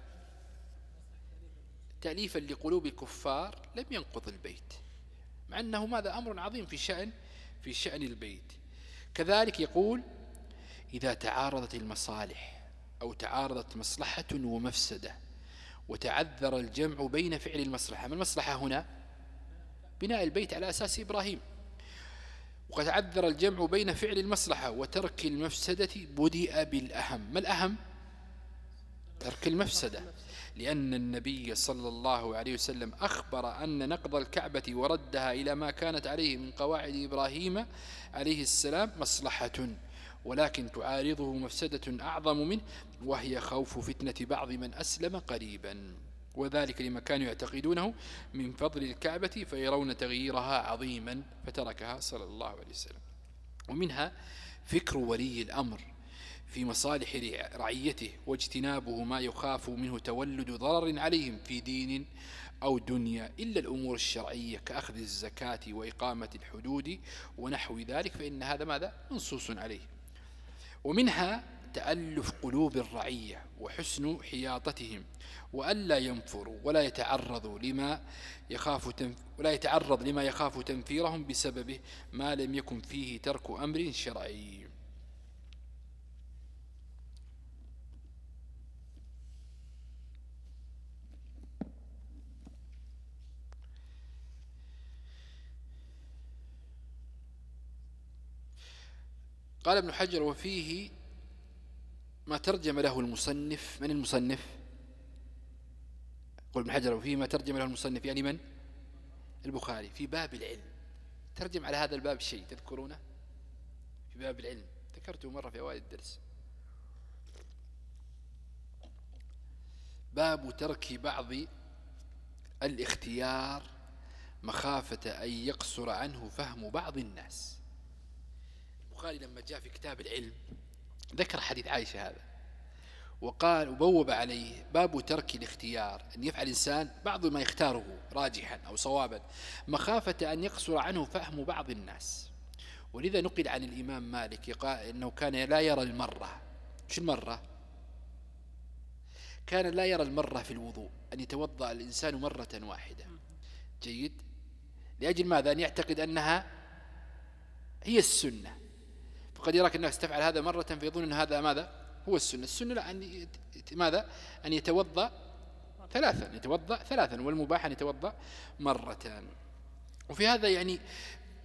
تأليفا لقلوب الكفار لم ينقض البيت. مع أنه ماذا؟ أمر عظيم في شأن في شأن البيت. كذلك يقول إذا تعارضت المصالح أو تعارضت مصلحة ومفسدة وتعذر الجمع بين فعل المصلحة ما المصلحة هنا؟ بناء البيت على أساس إبراهيم. وقد تعذر الجمع بين فعل المصلحة وترك المفسدة بدأ بالأهم. ما الأهم؟ ترك المفسدة. لأن النبي صلى الله عليه وسلم أخبر أن نقض الكعبة وردها إلى ما كانت عليه من قواعد إبراهيم عليه السلام مصلحة. ولكن تعارضه مفسدة أعظم منه وهي خوف فتنة بعض من أسلم قريبا. وذلك لما كانوا يعتقدونه من فضل الكعبة فيرون تغييرها عظيما فتركها صلى الله عليه وسلم. ومنها فكر ولي الأمر في مصالح رعيته واجتنابه ما يخاف منه تولد ضرر عليهم في دين أو دنيا إلا الأمور الشرعية كأخذ الزكاة وإقامة الحدود ونحو ذلك فإن هذا ماذا؟ منصوص عليه. ومنها تألف قلوب الرعية وحسن حياطتهم وألا ينفروا ولا يتعرضوا لما يخاف ولا يتعرض لما يخاف تنفيرهم بسببه ما لم يكن فيه ترك أمر شرعي. قال ابن حجر وفيه ما ترجم له المصنف من المصنف؟ قل ابن حجر وفيه ما ترجم له المصنف يعني من؟ البخاري. في باب العلم. ترجم على هذا الباب شيء تذكرونه؟ في باب العلم. ذكرته مرة في أوائل الدرس. باب ترك بعض الاختيار مخافة أن يقصر عنه فهم بعض الناس. البخاري لما جاء في كتاب العلم ذكر حديث عائشة هذا. وقال وبوب عليه باب ترك الاختيار أن يفعل الإنسان بعض ما يختاره راجحا أو صوابا مخافة أن يقصر عنه فهم بعض الناس. ولذا نقل عن الإمام مالك أنه كان لا يرى المرة. شو المرة؟ كان لا يرى المرة في الوضوء أن يتوضأ الإنسان مرة واحدة. جيد؟ لأجل ماذا؟ أن يعتقد أنها هي السنة. فقد يراك الناس تفعل هذا مرة فيظن أن هذا ماذا؟ هو السنة. السنة لا أن ماذا؟ أن يتوضأ ثلاثا يتوضأ ثلاثا والمباح أن يتوضأ مرة وفي هذا يعني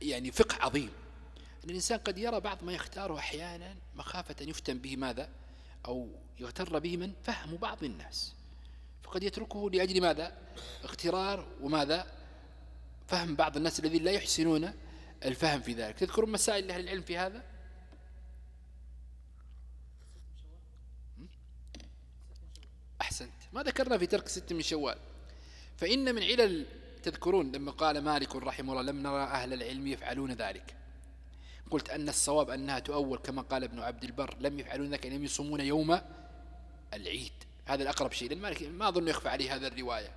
يعني فقه عظيم. أن الإنسان قد يرى بعض ما يختاره أحيانا مخافة أن يفتن به ماذا؟ أو يغتر به من فهم بعض الناس. فقد يتركه لأجل ماذا؟ اغترار وماذا؟ فهم بعض الناس الذين لا يحسنون الفهم في ذلك. تذكرون مسائل أهل العلم في هذا؟ أحسنت. ما ذكرنا في ترك ست من شوال. فإن من علل تذكرون لما قال مالك رحمه الله لم نرى أهل العلم يفعلون ذلك. قلت أن الصواب أنها تؤول كما قال ابن عبد البر لم يفعلون ذلك أنهم يصومون يوم العيد. هذا الأقرب شيء لأن مالك ما أظن يخفى عليه هذا الرواية.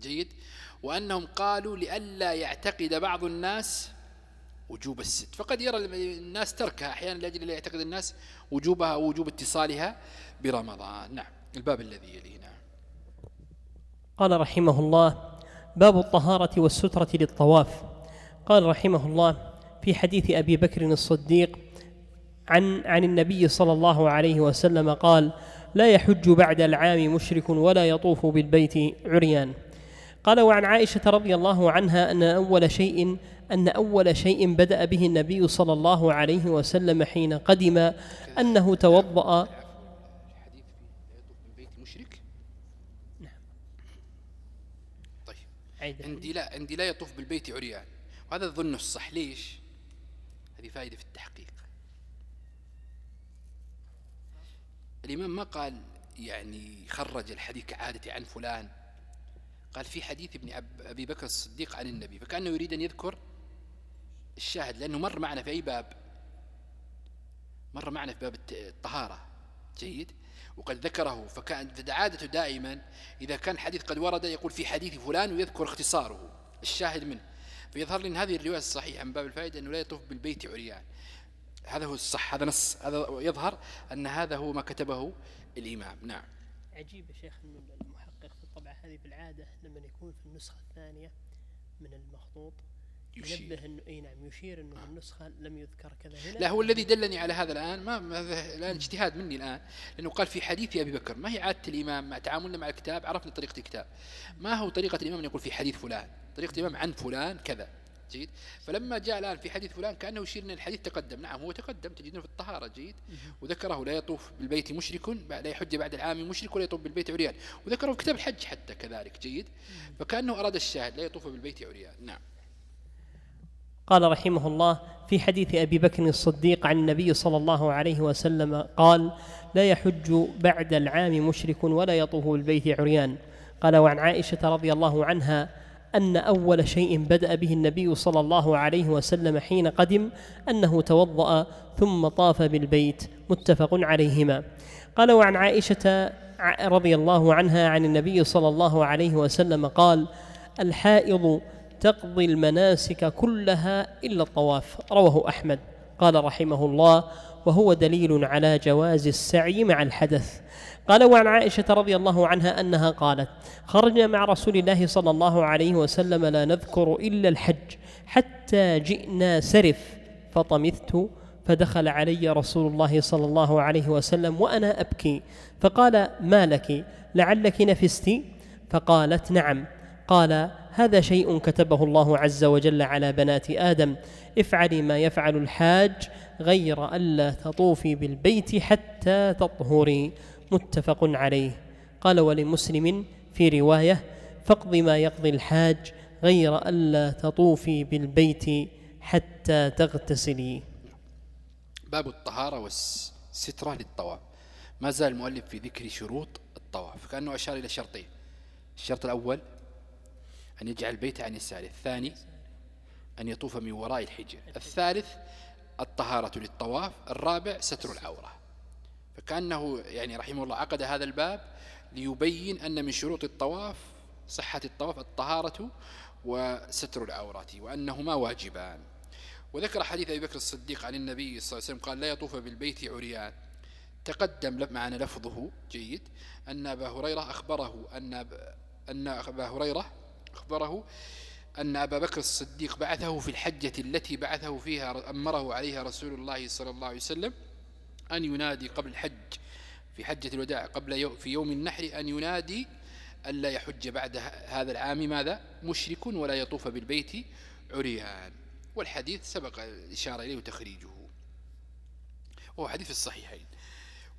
جيد. وأنهم قالوا لئلا يعتقد بعض الناس وجوب الست. فقد يرى الناس تركها أحيانا لأجل لا يعتقد الناس وجوبها وجوب اتصالها برمضان. نعم. الباب الذي يليه نعم قال رحمه الله باب الطهارة والسترة للطواف. قال رحمه الله في حديث أبي بكر الصديق عن عن النبي صلى الله عليه وسلم قال لا يحج بعد العام مشرك ولا يطوف بالبيت عريان. قال وعن عائشة رضي الله عنها أن أول شيء أن أول شيء بدأ به النبي صلى الله عليه وسلم حين قدم أنه توضأ الحديث في يطوف بالبيت مشرك نعم عندي لا عندي لا يطوف بالبيت عريان. وهذا الظن الصح. ليش؟ هذه فائدة في التحقيق. الإمام ما قال يعني خرج الحديث كعادة عن فلان. قال في حديث ابن أبي بكر الصديق عن النبي فكأنه يريد أن يذكر الشاهد لأنه مر معنا في أي باب؟ مر معنا في باب الطهارة. جيد؟ وقد ذكره فكان عادته دائما إذا كان حديث قد ورد يقول في حديث فلان ويذكر اختصاره الشاهد منه. فيظهر لي أن هذه الرواية الصحيحة من باب الفائدة أنه لا يطوف بالبيت عريان. هذا هو الصح هذا نص هذا يظهر أن هذا هو ما كتبه الإمام. نعم. عجيب يا شيخ المحقق في الطبعة هذه بالعادة لما يكون في النسخة الثانية من المخطوط. ينبه انه إي نعم يشير إنه آه. النسخة لم يذكر كذا. هنا لا هو الذي دلني على هذا الآن ما الآن اجتهاد مني الآن لأنه قال في حديث أبي بكر ما هي عادة الإمام مع تعاملنا مع الكتاب؟ عرفنا طريقة الكتاب. ما هو طريقة الإمام أن يقول في حديث فلان؟ طريقة الإمام عن فلان كذا. جيد. فلما جاء الآن في حديث فلان كأنه يشير أن الحديث تقدم. نعم هو تقدم تجدونه في الطهارة جيد. وذكره لا يطوف بالبيت مشرك لا يحج بعد العام مشرك ولا يطوف بالبيت عريان. وذكره في كتاب الحج حتى كذلك جيد. فكأنه أراد الشاهد لا يطوف بالبيت عريان. نعم. قال رحمه الله في حديث أبي بكر الصديق عن النبي صلى الله عليه وسلم قال لا يحج بعد العام مشرك ولا يطوف بالبيت عريان قال وعن عائشة رضي الله عنها أن أول شيء بدأ به النبي صلى الله عليه وسلم حين قدم أنه توضأ ثم طاف بالبيت متفق عليهما قال وعن عائشة رضي الله عنها عن النبي صلى الله عليه وسلم قال الحائض تقضي المناسك كلها إلا الطواف. رواه أحمد. قال رحمه الله وهو دليل على جواز السعي مع الحدث قال وعن عائشة رضي الله عنها أنها قالت خرجنا مع رسول الله صلى الله عليه وسلم لا نذكر إلا الحج حتى جئنا سرف فطمثت فدخل علي رسول الله صلى الله عليه وسلم وأنا أبكي فقال ما لك؟ لعلك نفست؟ فقالت نعم قال هذا شيء كتبه الله عز وجل على بنات آدم. افعلي ما يفعل الحاج غير ألا تطوفي بالبيت حتى تطهري. متفق عليه. قال ولمسلم في رواية فاقض ما يقضي الحاج غير ألا تطوفي بالبيت حتى تغتسلي. باب الطهارة والسترة للطواف. ما زال المؤلف في ذكر شروط الطواف كأنه أشار إلى شرطين. الشرط الأول أن يجعل البيت عن يساره. الثاني أن يطوف من وراء الحجر. الثالث الطهارة للطواف. الرابع ستر العورة. فكأنه يعني رحمه الله عقد هذا الباب ليبين أن من شروط الطواف صحة الطواف الطهارة وستر العورات وأنهما واجبان. وذكر حديث أبي بكر الصديق عن النبي صلى الله عليه وسلم قال لا يطوف بالبيت عريان. تقدم معنا لفظه جيد أن أبا هريرة أخبره أن أن أبا هريرة أخبره أن أبا بكر الصديق بعثه في الحجة التي بعثه فيها أمره عليها رسول الله صلى الله عليه وسلم أن ينادي قبل الحج في حجة الوداع قبل في يوم النحر أن ينادي ألا يحج بعد هذا العام ماذا؟ مشرك ولا يطوف بالبيت عريان. والحديث سبق الإشارة إليه وتخريجه. وهو حديث الصحيحين.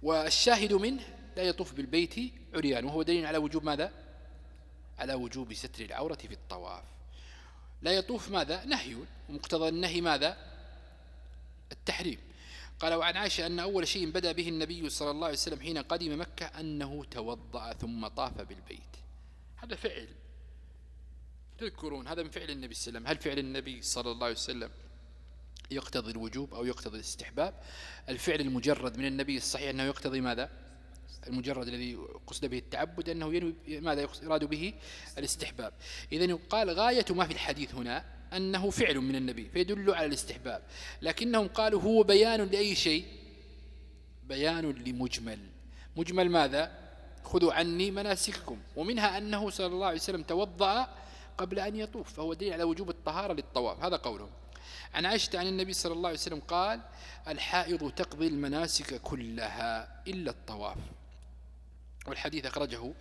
والشاهد منه لا يطوف بالبيت عريان وهو دليل على وجوب ماذا؟ على وجوب ستر العورة في الطواف. لا يطوف ماذا؟ نهي. ومقتضى النهي ماذا؟ التحريم. قال وعن عائشة أن أول شيء بدأ به النبي صلى الله عليه وسلم حين قدم مكة أنه توضأ ثم طاف بالبيت. هذا فعل. تذكرون هذا من فعل النبي صلى الله عليه وسلم. هل فعل النبي صلى الله عليه وسلم يقتضي الوجوب أو يقتضي الاستحباب؟ الفعل المجرد من النبي الصحيح أنه يقتضي ماذا؟ المجرد الذي قصد به التعبد أنه ينوي ماذا يراد به؟ الاستحباب. إذن يقال غاية ما في الحديث هنا أنه فعل من النبي فيدل على الاستحباب. لكنهم قالوا هو بيان لأي شيء؟ بيان لمجمل. مجمل ماذا؟ خذوا عني مناسككم. ومنها أنه صلى الله عليه وسلم توضأ قبل أن يطوف فهو دليل على وجوب الطهارة للطواف. هذا قولهم عن عائشة عن النبي صلى الله عليه وسلم قال الحائض تقضي المناسك كلها إلا الطواف. والحديث أخرجه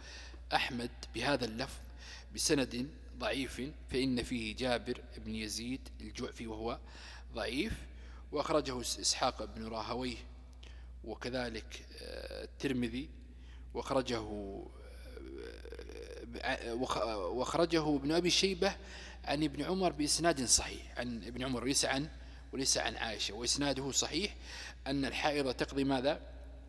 أحمد بهذا اللفظ بسند ضعيف فإن فيه جابر بن يزيد الجعفي وهو ضعيف وأخرجه إسحاق بن راهويه وكذلك آه، الترمذي وأخرجه آه، وأخرجه ابن أبي شيبة عن ابن عمر بإسناد صحيح عن ابن عمر وليس عن وليس عن عائشة وإسناده صحيح أن الحائضة تقضي ماذا؟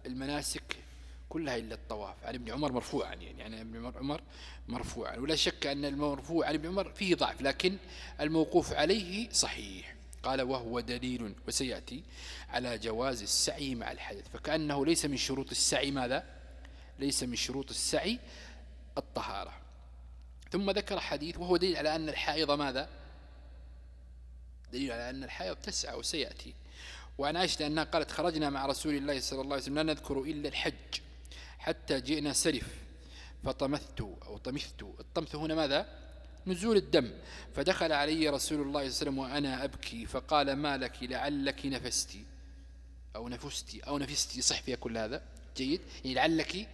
المناسك كلها إلا الطواف. عن ابن عمر مرفوعا يعني. عن ابن عمر مرفوعا. ولا شك أن المرفوع عن ابن عمر فيه ضعف لكن الموقوف عليه صحيح. قال وهو دليل وسيأتي على جواز السعي مع الحدث. فكأنه ليس من شروط السعي ماذا؟ ليس من شروط السعي الطهارة. ثم ذكر حديث وهو دليل على أن الحائض ماذا؟ دليل على أن الحائض تسعى وسيأتي. وعن عائشة أنها قالت خرجنا مع رسول الله صلى الله عليه وسلم لا نذكر إلا الحج. حتى جئنا سرف فطمثت أو طمثت. الطمث هنا ماذا؟ نزول الدم. فدخل علي رسول الله صلى الله عليه وسلم وأنا أبكي فقال ما لك لعلك نفستي أو نفستي أو نفستي صح فيها كل هذا؟ جيد. يعني لعلك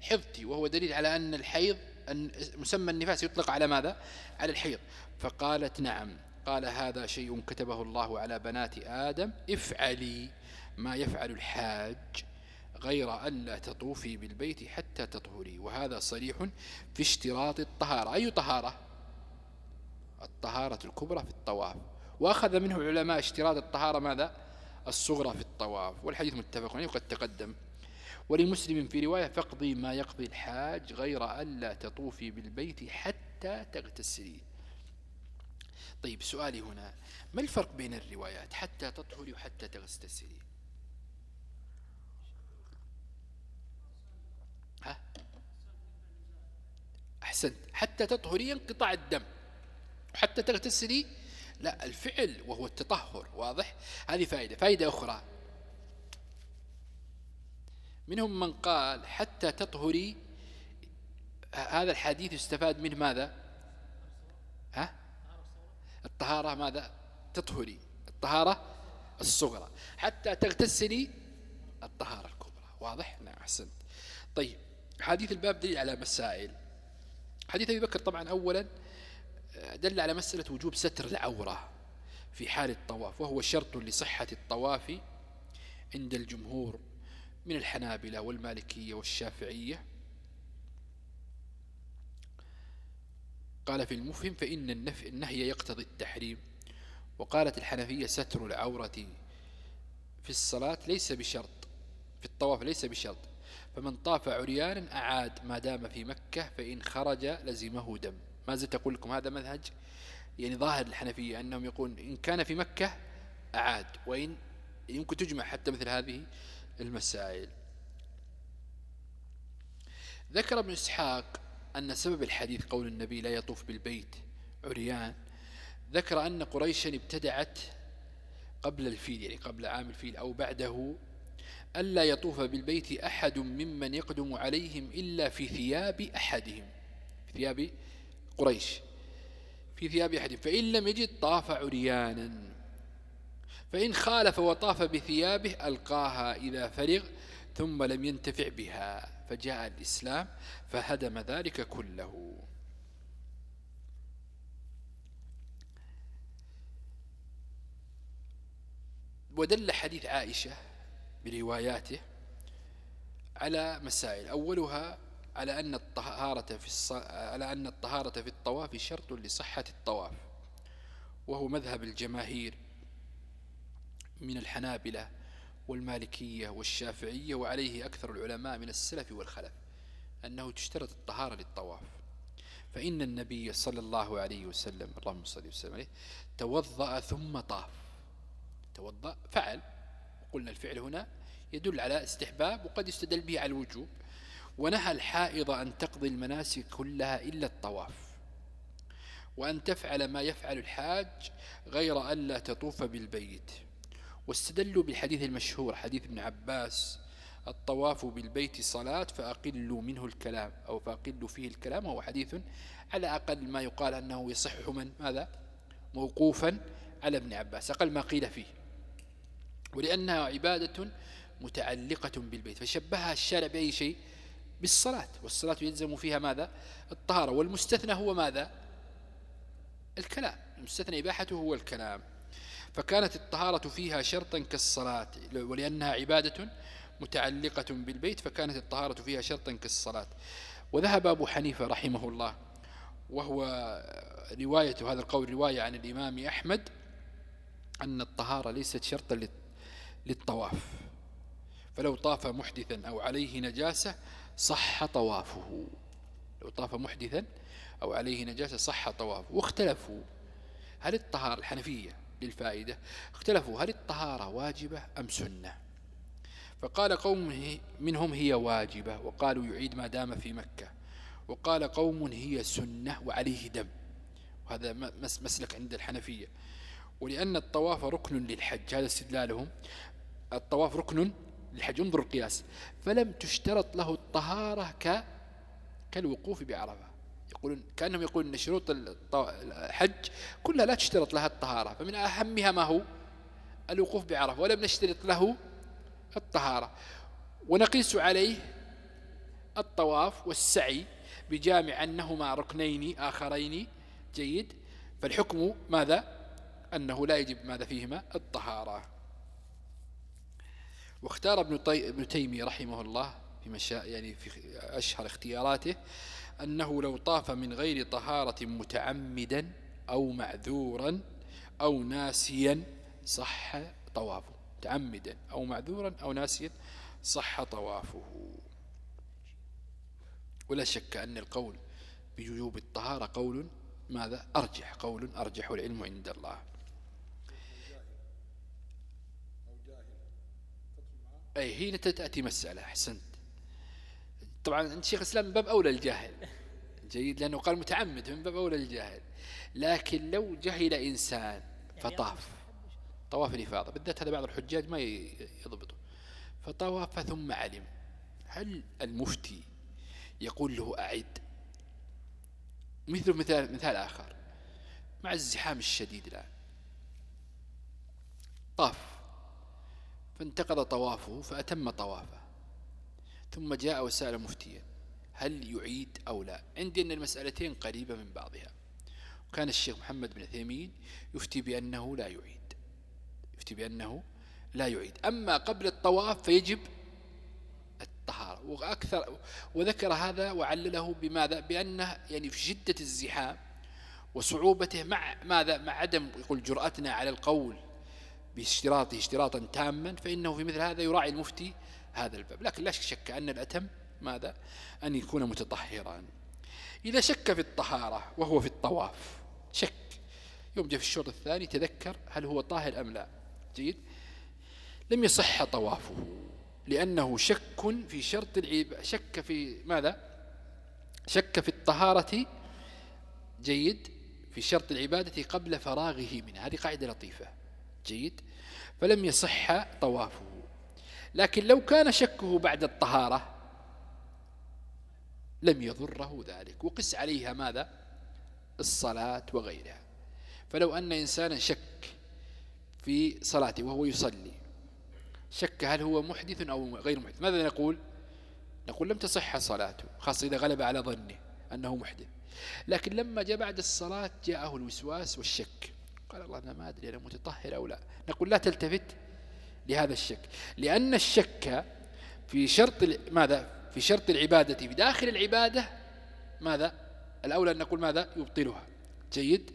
حفظتي وهو دليل على أن الحيض أن مسمى النفاس يطلق على ماذا؟ على الحيض. فقالت نعم. قال هذا شيء كتبه الله على بنات آدم. افعلي ما يفعل الحاج. غير ألا تطوفي بالبيت حتى تطهري وهذا صريح في اشتراط الطهارة. أي طهارة؟ الطهارة الكبرى في الطواف. وأخذ منه العلماء اشتراط الطهارة ماذا؟ الصغرى في الطواف والحديث متفق عليه وقد تقدم. ولمسلم في رواية فاقضي ما يقضي الحاج غير ألا تطوفي بالبيت حتى تغتسلي. طيب سؤالي هنا ما الفرق بين الروايات؟ حتى تطهري وحتى تغتسلي. أحسنت. حتى تطهري ينقطع الدم. حتى تغتسلي لا الفعل وهو التطهر واضح؟ هذه فائدة. فائدة أخرى. منهم من قال حتى تطهري هذا الحديث استفاد منه ماذا؟ ها؟ الطهارة ماذا؟ تطهري الطهارة الصغرى. حتى تغتسلي الطهارة الكبرى. واضح؟ نعم أحسنت. طيب حديث الباب دليل على مسائل. حديث أبي بكر طبعا أولا دل على مسألة وجوب ستر العورة في حال الطواف وهو شرط لصحة الطواف عند الجمهور من الحنابلة والمالكية والشافعية. قال في المفهم فإن النهي يقتضي التحريم. وقالت الحنفية ستر العورة في الصلاة ليس بشرط في الطواف ليس بشرط. فمن طاف عريانا أعاد ما دام في مكة فإن خرج لزمه دم. ما زلت أقول لكم هذا منهج يعني ظاهر الحنفية أنهم يقول إن كان في مكة أعاد وإن يمكن تجمع حتى مثل هذه المسائل. ذكر ابن إسحاق أن سبب الحديث قول النبي لا يطوف بالبيت عريان. ذكر أن قريشا ابتدعت قبل الفيل يعني قبل عام الفيل أو بعده ألا يطوف بالبيت أحد ممن يقدم عليهم إلا في ثياب أحدهم. في ثياب قريش. في ثياب أحدهم. فإن لم يجد طاف عريانا. فإن خالف وطاف بثيابه ألقاها إذا فرغ ثم لم ينتفع بها. فجاء الإسلام فهدم ذلك كله. ودل حديث عائشة برواياته على مسائل. أولها على أن الطهارة في الص... على أن الطهارة في الطواف شرط لصحة الطواف وهو مذهب الجماهير من الحنابلة والمالكية والشافعية وعليه أكثر العلماء من السلف والخلف أنه تشترط الطهارة للطواف. فإن النبي صلى الله عليه وسلم اللهم صل وسلم عليه توضأ ثم طاف. توضأ فعل. قلنا الفعل هنا يدل على استحباب وقد يستدل به على الوجوب. ونهى الحائض أن تقضي المناسك كلها إلا الطواف. وأن تفعل ما يفعل الحاج غير أن لا تطوف بالبيت. واستدلوا بالحديث المشهور حديث ابن عباس الطواف بالبيت صلاة فأقلوا منه الكلام أو فأقلوا فيه الكلام وهو حديث على أقل ما يقال أنه يصح من ماذا؟ موقوفا على ابن عباس أقل ما قيل فيه. ولأنها عبادة متعلقة بالبيت فشبهها الشارع بأي شيء؟ بالصلاة. والصلاة يلزم فيها ماذا؟ الطهارة. والمستثنى هو ماذا؟ الكلام. المستثنى إباحته هو الكلام. فكانت الطهارة فيها شرطا كالصلاة ولأنها عبادة متعلقة بالبيت فكانت الطهارة فيها شرطا كالصلاة. وذهب أبو حنيفة رحمه الله وهو رواية هذا القول رواية عن الإمام أحمد أن الطهارة ليست شرطا للطواف. فلو طاف محدثا أو عليه نجاسة صح طوافه. لو طاف محدثا أو عليه نجاسة صح طوافه. واختلفوا. هل الطهارة الحنفية للفائدة؟ اختلفوا. هل الطهارة واجبة أم سنة؟ فقال قوم منهم هي واجبة وقالوا يعيد ما دام في مكة. وقال قوم هي سنة وعليه دم. وهذا مسلك عند الحنفية. ولأن الطواف ركن للحج. هذا استدلالهم. الطواف ركن للحج انظر القياس. فلم تشترط له الطهارة ك كالوقوف بعرفة. يقولون كأنهم يقولون أن شروط الحج كلها لا تشترط لها الطهارة فمن أهمها ما هو؟ الوقوف بعرفة ولم نشترط له الطهارة. ونقيس عليه الطواف والسعي بجامع أنهما ركنين آخرين. جيد. فالحكم ماذا؟ أنه لا يجب ماذا فيهما؟ الطهارة. واختار ابن, طي... ابن تيمية رحمه الله في مشا... يعني في أشهر اختياراته أنه لو طاف من غير طهارة متعمدا أو معذورا أو ناسيا صح طوافه. متعمدا أو معذورا أو ناسيا صح طوافه. ولا شك أن القول بجيوب الطهارة قول ماذا؟ أرجح قول أرجح العلم عند الله. أي هنا تأتي مسألة أحسنت. طبعا أنت شيخ الإسلام من باب أولى الجاهل جيد لأنه قال متعمد من باب أولى الجاهل لكن لو جهل إنسان فطاف طواف الإفاضة بالذات هذا بعض الحجاج ما يضبطه. فطواف ثم علم. هل المفتي يقول له أعد؟ مثل مثال, مثال آخر. مع الزحام الشديد الآن. طاف. فانتقض طوافه فأتم طوافه. ثم جاء وسأل مفتيا هل يعيد أو لا؟ عندي أن المسألتين قريبة من بعضها. وكان الشيخ محمد بن ثيمين يفتي بأنه لا يعيد. يفتي بأنه لا يعيد. أما قبل الطواف فيجب الطهارة. وأكثر وذكر هذا وعلله بماذا؟ بأنه يعني في شدة الزحام وصعوبته مع ماذا؟ مع عدم يقول جرأتنا على القول باشتراطه اشتراطا تاما فإنه في مثل هذا يراعي المفتي هذا الباب. لكن لا شك أن الأتم ماذا؟ أن يكون متطهرا. إذا شك في الطهارة وهو في الطواف شك. يوم جاء في الشوط الثاني تذكر هل هو طاهر أم لا. جيد. لم يصح طوافه لأنه شك في شرط العب شك في ماذا؟ شك في الطهارة. جيد. في شرط العبادة قبل فراغه منها. هذه قاعدة لطيفة. جيد فلم يصح طوافه. لكن لو كان شكه بعد الطهارة لم يضره ذلك. وقس عليها ماذا؟ الصلاة وغيرها. فلو أن إنسانا شك في صلاته وهو يصلي شك هل هو محدث أو غير محدث ماذا نقول؟ نقول لم تصح صلاته خاصة إذا غلب على ظنه أنه محدث. لكن لما جاء بعد الصلاة جاءه الوسواس والشك. قال الله أنا ما أدري أنا متطهر أو لا. نقول لا تلتفت لهذا الشك. لأن الشك في شرط ماذا؟ في شرط العبادة بداخل العبادة ماذا؟ الأولى أن نقول ماذا؟ يبطلها. جيد؟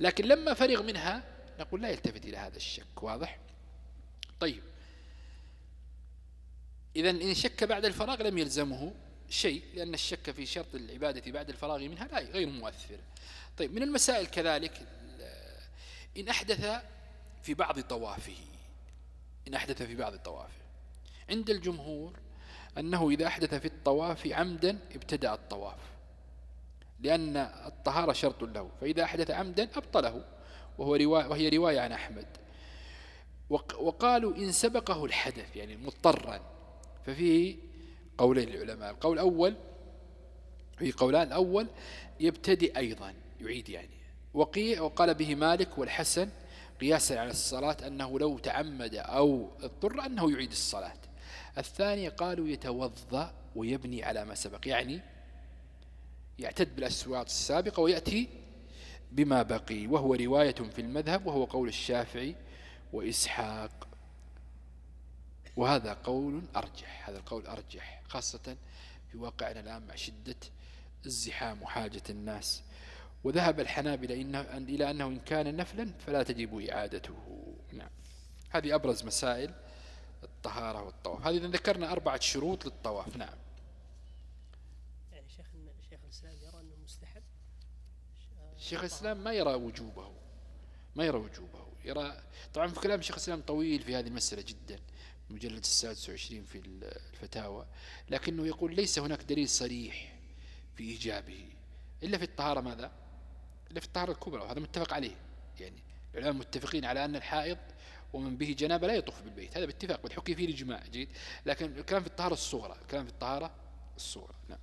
لكن لما فرغ منها نقول لا يلتفت إلى هذا الشك. واضح؟ طيب. إذا إن شك بعد الفراغ لم يلزمه شيء لأن الشك في شرط العبادة بعد الفراغ منها لا غير مؤثر. طيب من المسائل كذلك إن أحدث في بعض طوافه. إن أحدث في بعض طوافه. عند الجمهور أنه إذا أحدث في الطواف عمدا ابتدأ الطواف. لأن الطهارة شرط له. فإذا أحدث عمدا أبطله. وهو رواية وهي رواية عن أحمد. وقالوا إن سبقه الحدث يعني مضطرا. ففيه قولين للعلماء. القول الأول في قولان الأول يبتدئ أيضا يعيد يعني. وقال به مالك والحسن قياسا على الصلاة أنه لو تعمد أو اضطر أنه يعيد الصلاة. الثانية قالوا يتوضأ ويبني على ما سبق يعني يعتد بالأسواط السابقة ويأتي بما بقي وهو رواية في المذهب وهو قول الشافعي وإسحاق. وهذا قول أرجح هذا القول أرجح خاصة في واقعنا الآن مع شدة الزحام وحاجة الناس. وذهب الحنابلة إلى أنه إن كان نفلا فلا تجب إعادته. نعم. هذه أبرز مسائل الطهارة والطواف. هذه إذا ذكرنا أربعة شروط للطواف. نعم. يعني شيخ شيخ الإسلام يرى أنه مستحب؟ شيخ الإسلام ما يرى وجوبه. ما يرى وجوبه. يرى طبعا في كلام شيخ الإسلام طويل في هذه المسألة جدا مجلد السادس وعشرين في الفتاوى لكنه يقول ليس هناك دليل صريح في إيجابه. إلا في الطهارة ماذا؟ إلا في الطهارة الكبرى وهذا متفق عليه. يعني العلماء متفقين على أن الحائض ومن به جنابة لا يطوف بالبيت. هذا باتفاق والحكي فيه الإجماع جيد؟ لكن الكلام في الطهارة الصغرى الكلام في الطهارة الصغرى نعم.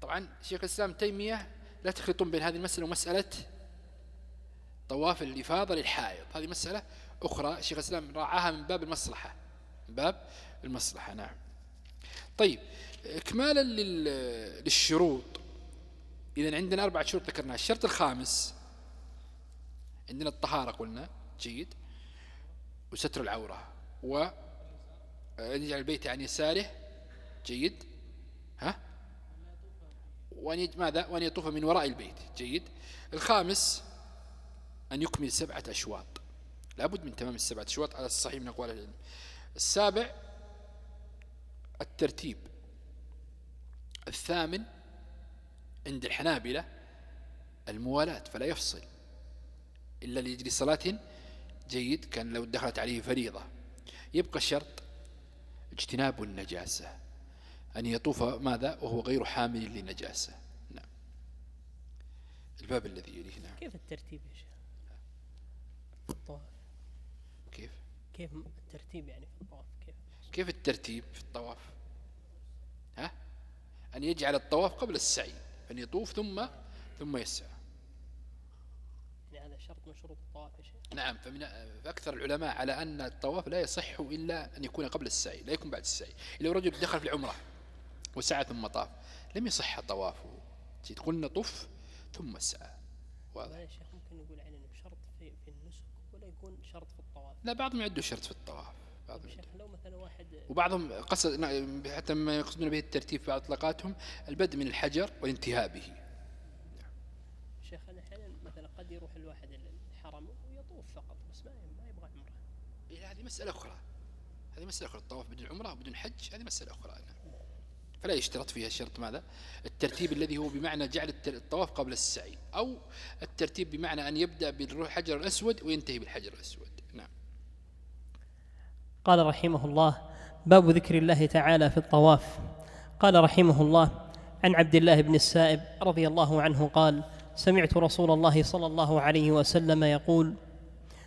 طبعا شيخ الإسلام تيمية لا تخلطون بين هذه المسألة ومسألة طواف الإفاضة للحائض. هذه مسألة أخرى شيخ الإسلام راعاها من باب المصلحة من باب المصلحة نعم. طيب إكمالا للشروط. إذا عندنا أربعة شروط ذكرناها. الشرط الخامس عندنا الطهارة قلنا جيد. وستر العورة. و يجعل البيت عن يساره جيد. ها؟ وأن ماذا؟ وأن يطوف من وراء البيت. جيد. الخامس أن يكمل سبعة أشواط. لابد من تمام السبعة أشواط على الصحيح من أقوال العلم. السابع الترتيب. الثامن عند الحنابلة الموالاة فلا يفصل. إلا ليجري صلاة جيد كان لو دخلت عليه فريضة. يبقى الشرط اجتناب النجاسة. أن يطوف ماذا؟ وهو غير حامل لنجاسة نعم. الباب الذي يليه نعم. كيف الترتيب يا شيخ؟ الطواف. كيف؟ كيف الترتيب يعني في الطواف؟ كيف؟ كيف الترتيب في الطواف؟ ها؟ أن يجعل الطواف قبل السعي. أن يطوف ثم ثم يسعى يعني هذا شرط من شروط الطواف نعم فمن فأكثر العلماء على أن الطواف لا يصح إلا أن يكون قبل السعي لا يكون بعد السعي. لو رجل دخل في العمرة وسعى ثم طاف لم يصح طوافه قلنا طف ثم سعى. واضح. يا شيخ ممكن نقول يعني شرط في, في النسك ولا يكون شرط في الطواف؟ لا بعضهم يعدوا شرط في الطواف. بعضهم شيخ لو مثلا واحد وبعضهم قصد حتى ما يقصدون به الترتيب في بعض إطلاقاتهم البدء من الحجر والانتهاء به. شيخ أنا أحيانا مثلا قد يروح الواحد الحرم ويطوف فقط بس ما ما يبغى عمرة. إيه هذه مسألة أخرى. هذه مسألة أخرى الطواف بدون عمرة وبدون حج هذه مسألة أخرى. فلا يشترط فيها الشرط ماذا؟ الترتيب الذي هو بمعنى جعل الطواف قبل السعي أو الترتيب بمعنى أن يبدأ بالحجر الأسود وينتهي بالحجر الأسود. قال رحمه الله باب ذكر الله تعالى في الطواف. قال رحمه الله عن عبد الله بن السائب رضي الله عنه قال سمعت رسول الله صلى الله عليه وسلم يقول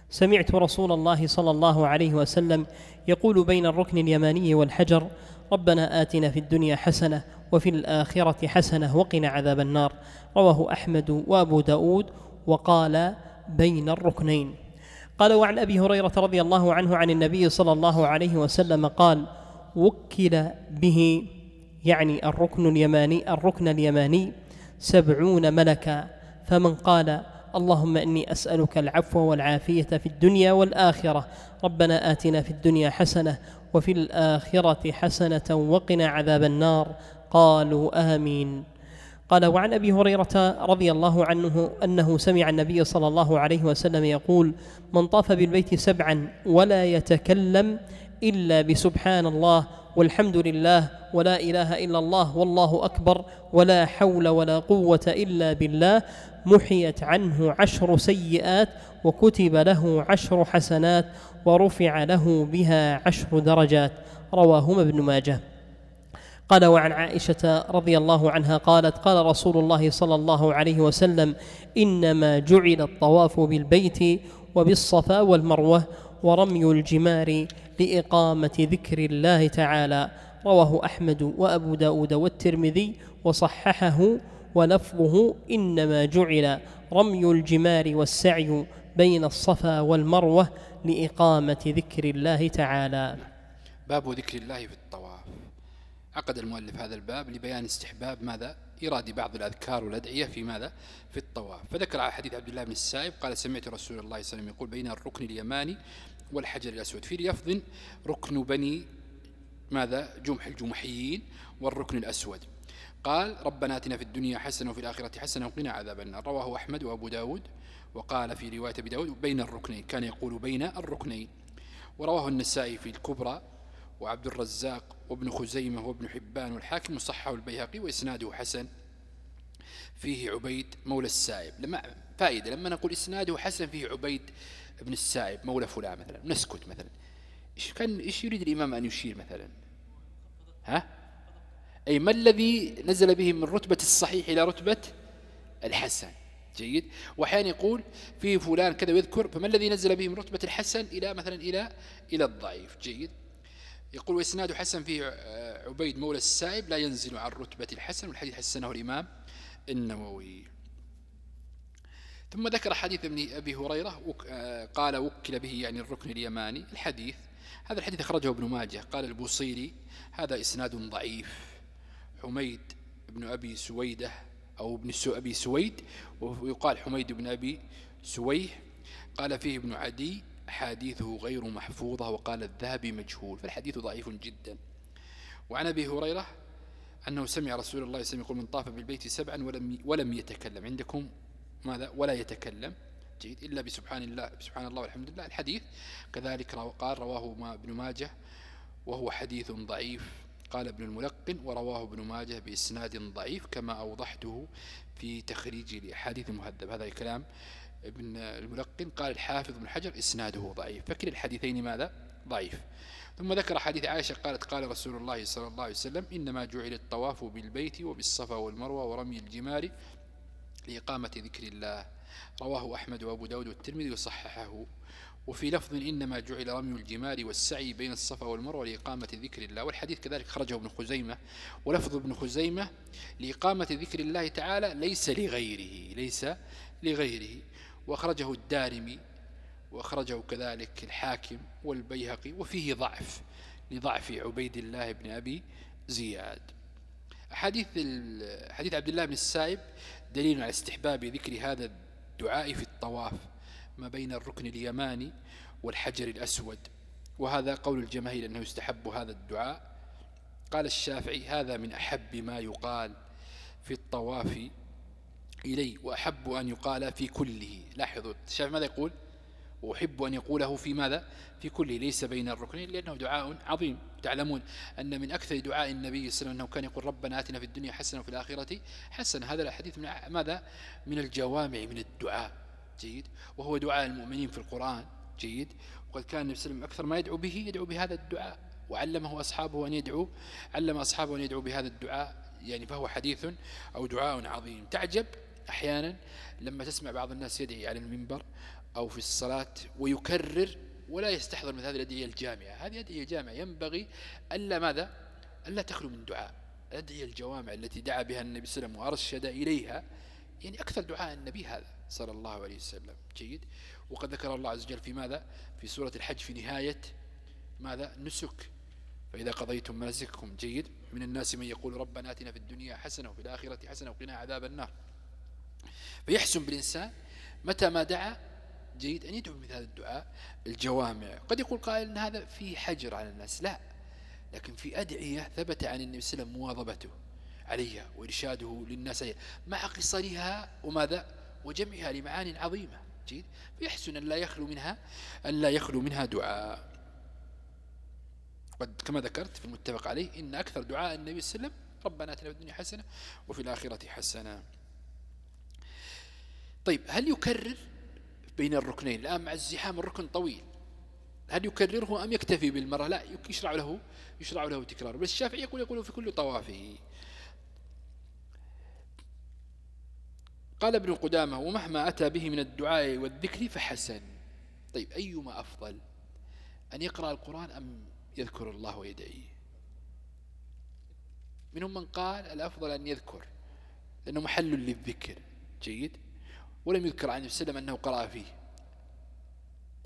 سمعت رسول الله صلى الله عليه وسلم يقول بين الركن اليماني والحجر ربنا آتنا في الدنيا حسنة وفي الآخرة حسنة وقنا عذاب النار. رواه أحمد وأبو داود وقال بين الركنين. قال وعن أبي هريرة رضي الله عنه عن النبي صلى الله عليه وسلم قال وكل به يعني الركن اليماني الركن اليماني سبعون ملكا فمن قال اللهم إني أسألك العفو والعافية في الدنيا والآخرة ربنا آتنا في الدنيا حسنة وفي الآخرة حسنة وقنا عذاب النار قالوا آمين. قال وعن أبي هريرة رضي الله عنه أنه سمع النبي صلى الله عليه وسلم يقول من طاف بالبيت سبعا ولا يتكلم إلا بسبحان الله والحمد لله ولا إله إلا الله والله أكبر ولا حول ولا قوة إلا بالله محيت عنه عشر سيئات وكتب له عشر حسنات ورفع له بها عشر درجات. رواهما ابن ماجه. قال وعن عائشة رضي الله عنها قالت قال رسول الله صلى الله عليه وسلم إنما جعل الطواف بالبيت وبالصفا والمروة ورمي الجمار لإقامة ذكر الله تعالى. رواه أحمد وأبو داود والترمذي وصححه ولفظه إنما جعل رمي الجمار والسعي بين الصفا والمروة لإقامة ذكر الله تعالى. باب ذكر الله في الطواف. عقد المؤلف هذا الباب لبيان استحباب ماذا؟ إراد بعض الأذكار والأدعية في ماذا؟ في الطواف. فذكر على حديث عبد الله بن السائب قال سمعت رسول الله صلى الله عليه وسلم يقول بين الركن اليماني والحجر الأسود. في لفظ ركن بني ماذا؟ جمح الجمحيين والركن الأسود. قال ربنا آتنا في الدنيا حسنة وفي الآخرة حسنة وقنا عذاب النار. رواه أحمد وأبو داود وقال في رواية أبي داود بين الركنين. كان يقول بين الركنين. ورواه النسائي في الكبرى وعبد الرزاق وابن خزيمة وابن حبان والحاكم وصحه البيهقي وإسناده حسن. فيه عبيد مولى السائب. لما فائدة لما نقول إسناده حسن فيه عبيد ابن السائب مولى فلان مثلا. نسكت مثلا. إيش كان إيش يريد الإمام أن يشير مثلا؟ ها؟ أي ما الذي نزل به من رتبة الصحيح إلى رتبة الحسن؟ جيد. وأحيانا يقول فيه فلان كذا ويذكر فما الذي نزل به من رتبة الحسن إلى مثلا إلى إلى الضعيف؟ جيد. يقول وإسناد حسن فيه آه، عبيد مولى السائب لا ينزل عن رتبة الحسن والحديث حسنه الإمام النووي. ثم ذكر حديث ابن أبي هريرة آه، قال وكل به يعني الركن اليماني. الحديث هذا الحديث أخرجه ابن ماجه قال البوصيري هذا إسناد ضعيف. حميد بن أبي سويدة أو ابن أبي سويد ويقال حميد بن أبي سويه. قال فيه ابن عدي أحاديثه غير محفوظة وقال الذهبي مجهول فالحديث ضعيف جدا. وعن أبي هريرة أنه سمع رسول الله وسلم يقول من طاف بالبيت سبعا ولم ولم يتكلم. عندكم ماذا؟ ولا يتكلم. جيد. إلا بسبحان الله سبحان الله والحمد لله. الحديث كذلك قال رواه ابن ماجه وهو حديث ضعيف. قال ابن الملقن ورواه ابن ماجه بإسناد ضعيف كما أوضحته في تخريج لأحاديث المهذب هذا الكلام ابن الملقن قال الحافظ بن حجر إسناده ضعيف. فكل الحديثين ماذا؟ ضعيف. ثم ذكر حديث عائشة قالت قال رسول الله صلى الله عليه وسلم إنما جعل الطواف بالبيت وبالصفا والمروة ورمي الجمار لإقامة ذكر الله. رواه أحمد وأبو داود والترمذي وصححه. وفي لفظ إنما جعل رمي الجمار والسعي بين الصفا والمروة لإقامة ذكر الله. والحديث كذلك خرجه ابن خزيمة. ولفظ ابن خزيمة لإقامة ذكر الله تعالى ليس لغيره ليس لغيره. وأخرجه الدارمي وأخرجه كذلك الحاكم والبيهقي وفيه ضعف لضعف عبيد الله بن أبي زياد. حديث حديث عبد الله بن السائب دليل على استحباب ذكر هذا الدعاء في الطواف ما بين الركن اليماني والحجر الأسود. وهذا قول الجماهير أنه يستحب هذا الدعاء. قال الشافعي هذا من أحب ما يقال في الطواف إلي وأحب أن يقال في كله. لاحظوا الشافعي ماذا يقول؟ وأحب أن يقوله في ماذا؟ في كله ليس بين الركنين لأنه دعاء عظيم. تعلمون أن من أكثر دعاء النبي صلى الله عليه وسلم أنه كان يقول ربنا آتنا في الدنيا حسنة وفي الآخرة حسنة. هذا الحديث من ماذا؟ من الجوامع من الدعاء. جيد. وهو دعاء المؤمنين في القرآن. جيد. وقد كان النبي صلى الله عليه وسلم أكثر ما يدعو به يدعو بهذا الدعاء. وعلمه أصحابه أن يدعو علم أصحابه أن يدعو بهذا الدعاء. يعني فهو حديث أو دعاء عظيم. تعجب؟ أحيانا لما تسمع بعض الناس يدعي على المنبر أو في الصلاة ويكرر ولا يستحضر من هذه الأدعية الجامعة. هذه أدعية جامعة ينبغي ألا ماذا؟ ألا تخلو من دعاء. الأدعية الجوامع التي دعا بها النبي صلى الله عليه وسلم وأرشد إليها يعني أكثر دعاء النبي هذا صلى الله عليه وسلم. جيد. وقد ذكر الله عز وجل في ماذا؟ في سورة الحج في نهاية ماذا؟ نسك. فإذا قضيتم مناسككم جيد. من الناس من يقول ربنا آتنا في الدنيا حسنة وفي الآخرة حسنة وقنا عذاب النار. فيحسن بالإنسان متى ما دعا جيد أن يدعو مثل هذا الدعاء الجوامع. قد يقول قائل أن هذا فيه حجر على الناس. لا لكن في أدعية ثبت عن النبي صلى الله عليه وسلم مواظبته عليها وإرشاده للناس مع قصرها وماذا؟ وجمعها لمعان عظيمة. جيد؟ فيحسن أن لا يخلو منها أن لا يخلو منها دعاء. قد كما ذكرت في المتفق عليه إن أكثر دعاء النبي صلى الله عليه وسلم ربنا آتنا في الدنيا حسنة وفي الآخرة حسنة. طيب هل يكرر بين الركنين؟ الآن مع الزحام الركن طويل. هل يكرره أم يكتفي بالمرة؟ لا يشرع له يشرع له تكرار. بس الشافعي يقول يقول في كل طوافه. قال ابن قدامة ومهما أتى به من الدعاء والذكر فحسن. طيب أيما أفضل؟ أن يقرأ القرآن أم يذكر الله ويدعيه؟ منهم من قال الأفضل أن يذكر لأنه محل للذكر. جيد؟ ولم يذكر عن وسلم أنه قرأ فيه.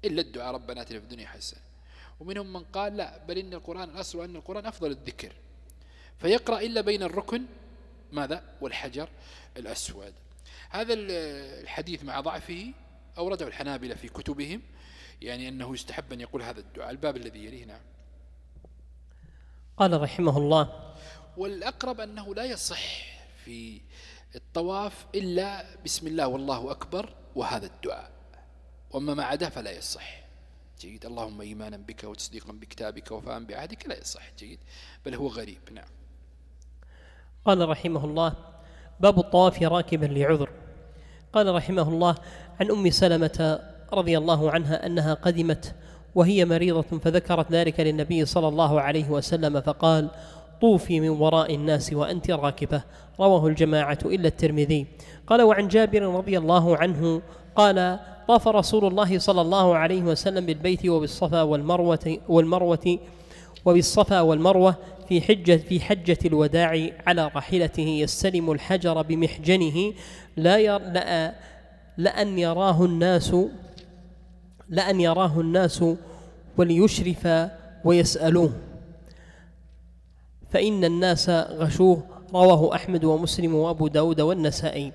إلا الدعاء ربنا آتنا في الدنيا حسنة. ومنهم من قال لا بل إن القرآن الأصل أن القرآن أفضل الذكر. فيقرأ إلا بين الركن ماذا؟ والحجر الأسود. هذا الحديث مع ضعفه أورده الحنابلة في كتبهم يعني أنه يستحب أن يقول هذا الدعاء. الباب الذي يليه نعم. قال رحمه الله والأقرب أنه لا يصح في الطواف إلا بسم الله والله أكبر وهذا الدعاء. وأما ما عدا فلا يصح. جيد. اللهم إيمانا بك وتصديقا بكتابك وفاهم بعهدك لا يصح. جيد. بل هو غريب. نعم. قال رحمه الله باب الطواف راكبا لعذر. قال رحمه الله عن أم سلمة رضي الله عنها أنها قدمت وهي مريضة فذكرت ذلك للنبي صلى الله عليه وسلم فقال طوفي من وراء الناس وأنت راكبة. رواه الجماعة إلا الترمذي. قال وعن جابر رضي الله عنه قال طاف رسول الله صلى الله عليه وسلم بالبيت وبالصفا والمروة والمروة وبالصفا والمروة في حجة في حجة الوداع على راحلته يستلم الحجر بمحجنه لا ير لأن يراه الناس لأن يراه الناس وليشرف ويسألوه. فإن الناس غشوه رواه أحمد ومسلم وأبو داود والنسائي.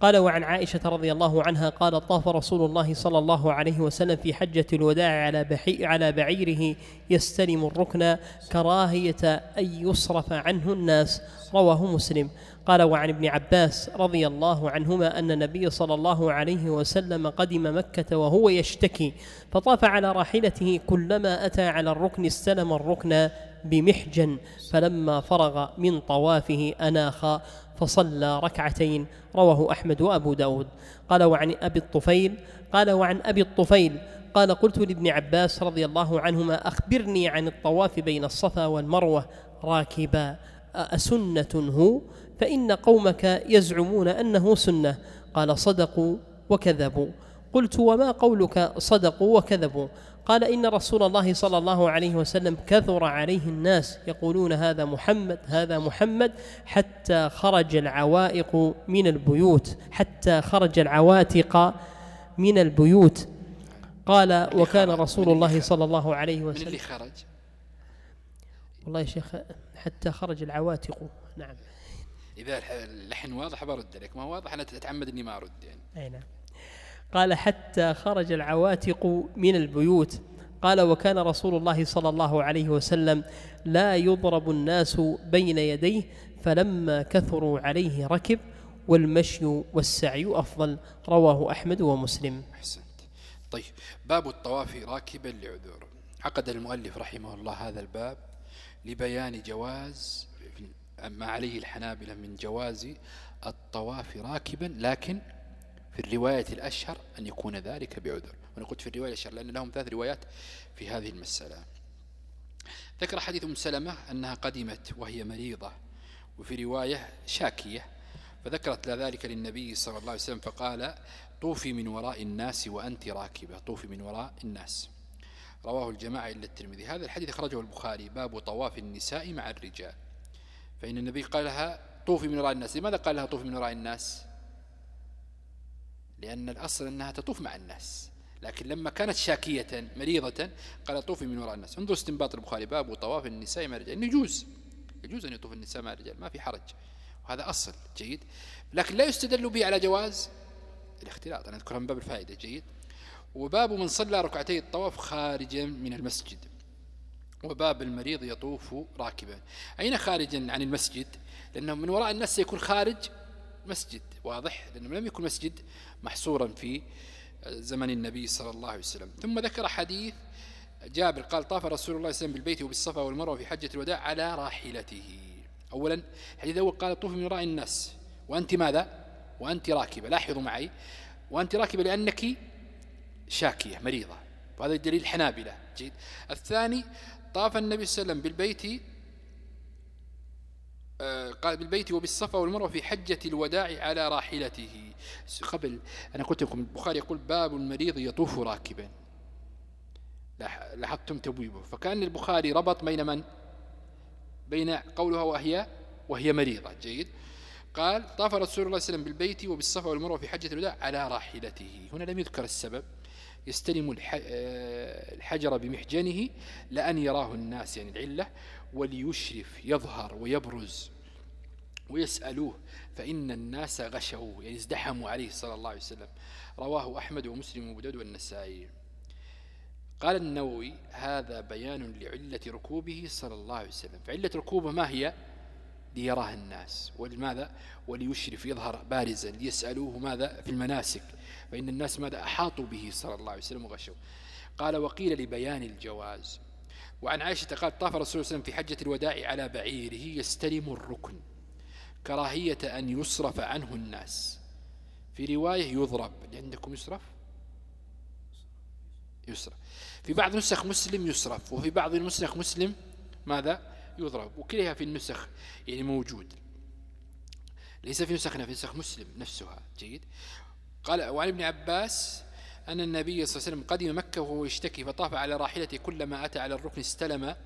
قال وعن عائشة رضي الله عنها قال طاف رسول الله صلى الله عليه وسلم في حجة الوداع على, بحي على بعيره يستلم الركن كراهية أن يصرف عنه الناس. رواه مسلم. قال وعن ابن عباس رضي الله عنهما أن النبي صلى الله عليه وسلم قدم مكة وهو يشتكي فطاف على راحلته كلما أتى على الركن استلم الركن بمحجن فلما فرغ من طوافه أناخ فصلى ركعتين رواه أحمد وأبو داود. قال وعن أبي الطفيل؟ قال وعن أبي الطفيل. قال قلت لابن عباس رضي الله عنهما أخبرني عن الطواف بين الصفا والمروة راكبا أسنة هو؟ فإن قومك يزعمون أنه سنة. قال صدقوا وكذبوا. قلت وما قولك صدقوا وكذبوا؟ قال إن رسول الله صلى الله عليه وسلم كثر عليه الناس يقولون هذا محمد هذا محمد حتى خرج العوائق من البيوت حتى خرج العواتق من البيوت. قال وكان رسول الله صلى الله عليه وسلم من اللي خرج. والله يا شيخ حتى خرج العواتق. نعم. إذا اللحن واضح برد لك ما واضح أنا أتعمد أني ما أرد يعني. أي نعم. قال حتى خرج العواتق من البيوت. قال وكان رسول الله صلى الله عليه وسلم لا يضرب الناس بين يديه فلما كثروا عليه ركب والمشي والسعي أفضل. رواه أحمد ومسلم. أحسنت. طيب باب الطواف راكبا لعذور. عقد المؤلف رحمه الله هذا الباب لبيان جواز ما عليه الحنابلة من جواز الطواف راكبا لكن في الرواية الأشهر أن يكون ذلك بعذر. وأنا قلت في الرواية الأشهر لأن لهم ثلاث روايات في هذه المسألة. ذكر حديث أم سلمة أنها قدمت وهي مريضة وفي رواية شاكية فذكرت ذلك للنبي صلى الله عليه وسلم فقال طوفي من وراء الناس وأنت راكبة. طوفي من وراء الناس. رواه الجماعة إلا الترمذي. هذا الحديث أخرجه البخاري باب طواف النساء مع الرجال. فإن النبي قال لها طوفي من وراء الناس. لماذا قال لها طوفي من وراء الناس؟ لأن الأصل أنها تطوف مع الناس. لكن لما كانت شاكية مريضة قال طوفي من وراء الناس. انظر استنباط البخاري باب طواف النساء مع الرجال. يجوز. يجوز أن يطوف النساء مع الرجال ما في حرج. وهذا أصل جيد. لكن لا يستدل به على جواز الاختلاط. أنا أذكرها من باب الفائدة جيد. وباب من صلى ركعتي الطواف خارجا من المسجد. وباب المريض يطوف راكبا. أين خارجا عن المسجد؟ لأنه من وراء الناس سيكون خارج مسجد. واضح لأنه لم يكن مسجد محصورا في زمن النبي صلى الله عليه وسلم. ثم ذكر حديث جابر قال طاف رسول الله صلى الله عليه وسلم بالبيت وبالصفا والمروة في حجة الوداع على راحلته. أولا الحديث الأول قال طوف من وراء الناس. وأنت ماذا؟ وأنت راكبة. لاحظوا معي. وأنت راكبة لأنك شاكية مريضة. وهذا دليل حنابلة. جيد. الثاني طاف النبي صلى الله عليه وسلم بالبيت قال بالبيت وبالصفا والمروة في حجة الوداع على راحلته. قبل أنا قلت لكم البخاري يقول باب المريض يطوف راكبا. لاحظتم تبويبه. فكأن البخاري ربط بين من؟ بين قولها وهي وهي مريضة. جيد. قال طاف رسول الله صلى الله عليه وسلم بالبيت وبالصفا والمروة في حجة الوداع على راحلته. هنا لم يذكر السبب. يستلم آه، الحجر بمحجنه لأن يراه الناس يعني العلة. وليشرف يظهر ويبرز ويسألوه فإن الناس غشوا يعني ازدحموا عليه صلى الله عليه وسلم. رواه أحمد ومسلم وبدود والنسائي. قال النووي هذا بيان لعلة ركوبه صلى الله عليه وسلم. فعلة ركوبه ما هي؟ ليراه الناس. ولماذا؟ وليشرف يظهر بارزا ليسألوه ماذا؟ في المناسك. فإن الناس ماذا؟ أحاطوا به صلى الله عليه وسلم وغشوا. قال وقيل لبيان الجواز. وعن عائشة قال طاف رسول الله صلى الله عليه وسلم في حجة الوداع على بعيره يستلم الركن كراهية أن يصرف عنه الناس. في رواية يضرب عندكم يصرف؟ يصرف. في بعض نسخ مسلم يصرف وفي بعض النسخ مسلم ماذا؟ يضرب وكلها في النسخ يعني موجود. ليس في نسخنا في نسخ مسلم نفسها. جيد. قال وعن ابن عباس أن النبي صلى الله عليه وسلم قدم مكة وهو يشتكي فطاف على راحلته. كلما أتى على الركن استلم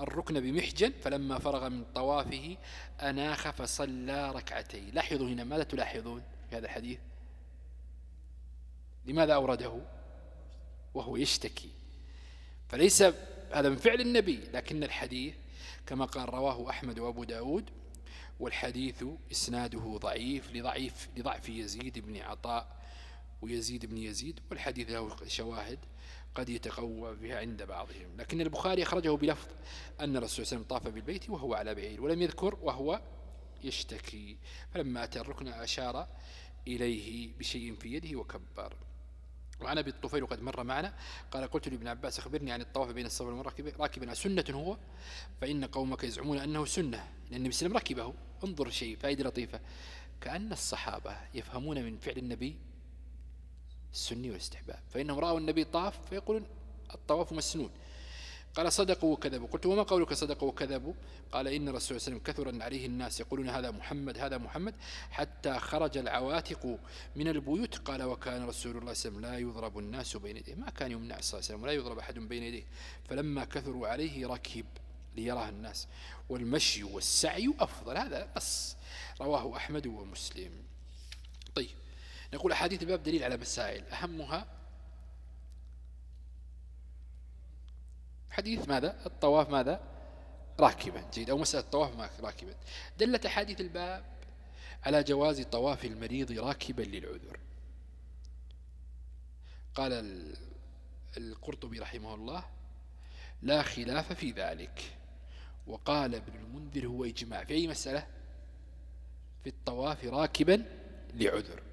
الركن بمحجن فلما فرغ من طوافه أناخ فصلى ركعتين. لاحظوا هنا ماذا تلاحظون في هذا الحديث؟ لماذا أورده؟ وهو يشتكي. فليس هذا من فعل النبي لكن الحديث كما قال رواه أحمد وأبو داود والحديث إسناده ضعيف لضعيف لضعف يزيد بن عطاء. ويزيد بن يزيد والحديث له شواهد قد يتقوى بها عند بعضهم. لكن البخاري أخرجه بلفظ أن الرسول صلى الله عليه وسلم طاف بالبيت وهو على بعير ولم يذكر وهو يشتكي. فلما أتى الركن أشار إليه بشيء في يده وكبر. وعن أبي الطفيل وقد مر معنا قال قلت لابن عباس أخبرني عن الطواف بين الصفا والمراكب راكبا سنة هو فإن قومك يزعمون أنه سنة لأن النبي صلى الله عليه وسلم ركبه. انظر شيء فائدة لطيفة. كأن الصحابة يفهمون من فعل النبي السني والاستحباب. فإنهم رأوا النبي طاف فيقولون الطواف مسنون. قال صدقوا وكذبوا. قلت وما قولك صدقوا وكذبوا؟ قال إن الرسول صلى الله عليه وسلم كثر عليه الناس يقولون هذا محمد هذا محمد حتى خرج العواتق من البيوت. قال وكان رسول الله صلى الله عليه وسلم لا يضرب الناس بين يديه. ما كان يمنع صلى الله عليه وسلم ولا يضرب أحد بين يديه. فلما كثروا عليه ركب ليراه الناس. والمشي والسعي أفضل. هذا نص رواه أحمد ومسلم. طيب. نقول أحاديث الباب دليل على مسائل. أهمها حديث ماذا؟ الطواف ماذا؟ راكبا. جيد. أو مسألة الطواف راكبا. دلت أحاديث الباب على جواز طواف المريض راكبا للعذر. قال القرطبي رحمه الله لا خلاف في ذلك. وقال ابن المنذر هو إجماع. في أي مسألة؟ في الطواف راكبا لعذر.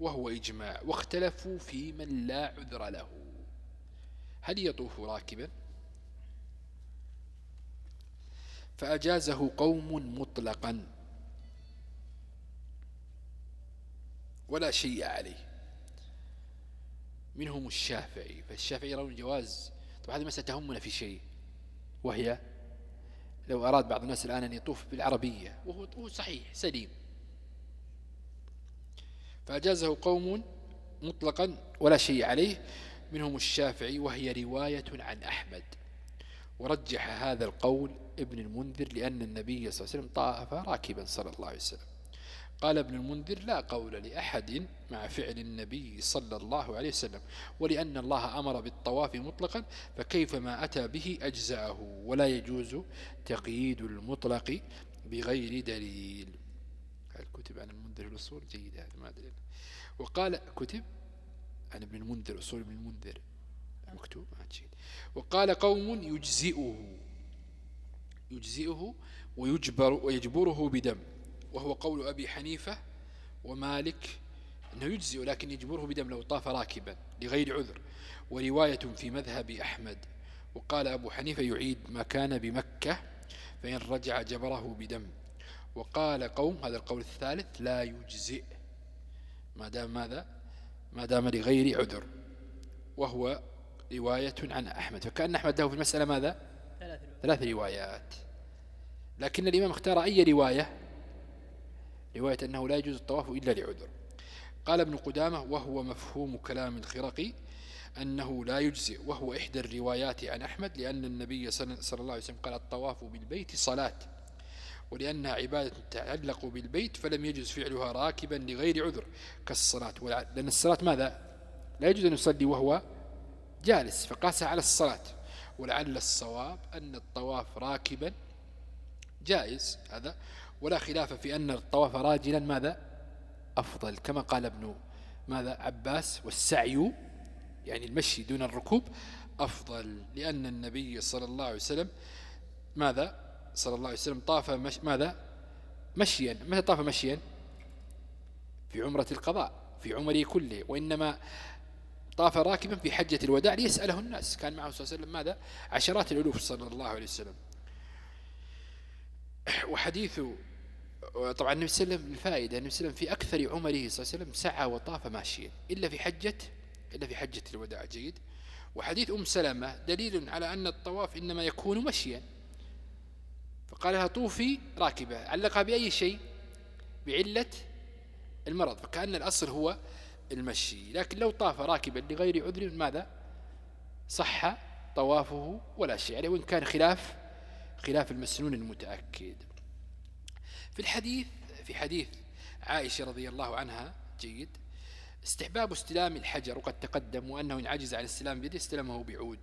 وهو إجماع واختلفوا في من لا عذر له. هل يطوف راكبا؟ فأجازه قوم مطلقا. ولا شيء عليه. منهم الشافعي فالشافعي يرون جواز. طبعا هذه مسألة تهمنا في شيء وهي لو أراد بعض الناس الآن أن يطوف بالعربية وهو صحيح سليم. فأجازه قوم مطلقا ولا شيء عليه منهم الشافعي وهي رواية عن أحمد. ورجح هذا القول ابن المنذر لأن النبي صلى الله عليه وسلم طاف راكبا صلى الله عليه وسلم. قال ابن المنذر لا قول لأحد مع فعل النبي صلى الله عليه وسلم ولأن الله أمر بالطواف مطلقا فكيف ما أتى به أجزأه؟ ولا يجوز تقييد المطلق بغير دليل. الكتب عن المنذر الأصول جيدة هذا ما أدري. وقال كتب عن ابن المنذر أصول ابن المنذر. مكتوب جيد. وقال قوم يجزئه يجزئه ويجبر ويجبره بدم. وهو قول أبي حنيفة ومالك أنه يجزئ لكن يجبره بدم لو طاف راكبا لغير عذر. ورواية في مذهب أحمد. وقال أبو حنيفة يعيد ما كان بمكة فإن رجع جبره بدم. وقال قوم هذا القول الثالث لا يجزئ. ما دام ماذا؟ ما دام لغير عذر. وهو رواية عن أحمد. فكأن أحمد له في المسألة ماذا؟ ثلاث روايات. لكن الإمام اختار أي رواية؟ رواية أنه لا يجوز الطواف إلا لعذر. قال ابن قدامة وهو مفهوم كلام الخرقي أنه لا يجزئ. وهو إحدى الروايات عن أحمد لأن النبي صلى الله عليه وسلم قال الطواف بالبيت صلاة. ولأنها عبادة تعلق بالبيت فلم يجوز فعلها راكبا لغير عذر كالصلاة. لأن الصلاة ماذا؟ لا يجوز أن يصلي وهو جالس فقاسها على الصلاة. ولعل الصواب أن الطواف راكبا جائز هذا. ولا خلاف في أن الطواف راجلا ماذا؟ أفضل. كما قال ابن ماذا؟ عباس والسعي يعني المشي دون الركوب أفضل. لأن النبي صلى الله عليه وسلم ماذا؟ صلى الله عليه وسلم طاف مش ماذا؟ مشيا. متى طاف مشيا؟ في عمرة القضاء في عمره كله. وإنما طاف راكبا في حجة الوداع ليسأله الناس. كان معه صلى الله عليه وسلم ماذا؟ عشرات الألوف صلى الله عليه وسلم. وحديث طبعا النبي صلى الله عليه وسلم الفائدة النبي صلى الله عليه وسلم في أكثر عمره صلى الله عليه وسلم سعى وطاف ماشيا. إلا في حجة إلا في حجة الوداع. جيد. وحديث أم سلمة دليل على أن الطواف إنما يكون مشيا. فقال لها طوفي راكبة علقها بأي شيء؟ بعلة المرض فكأن الأصل هو المشي. لكن لو طاف راكبا لغير عذر ماذا؟ صح طوافه ولا شيء. عليه وإن كان خلاف خلاف المسنون المتأكد. في الحديث في حديث عائشة رضي الله عنها جيد استحباب استلام الحجر وقد تقدم وأنه إن عجز عن استلام بيده استلمه بعود.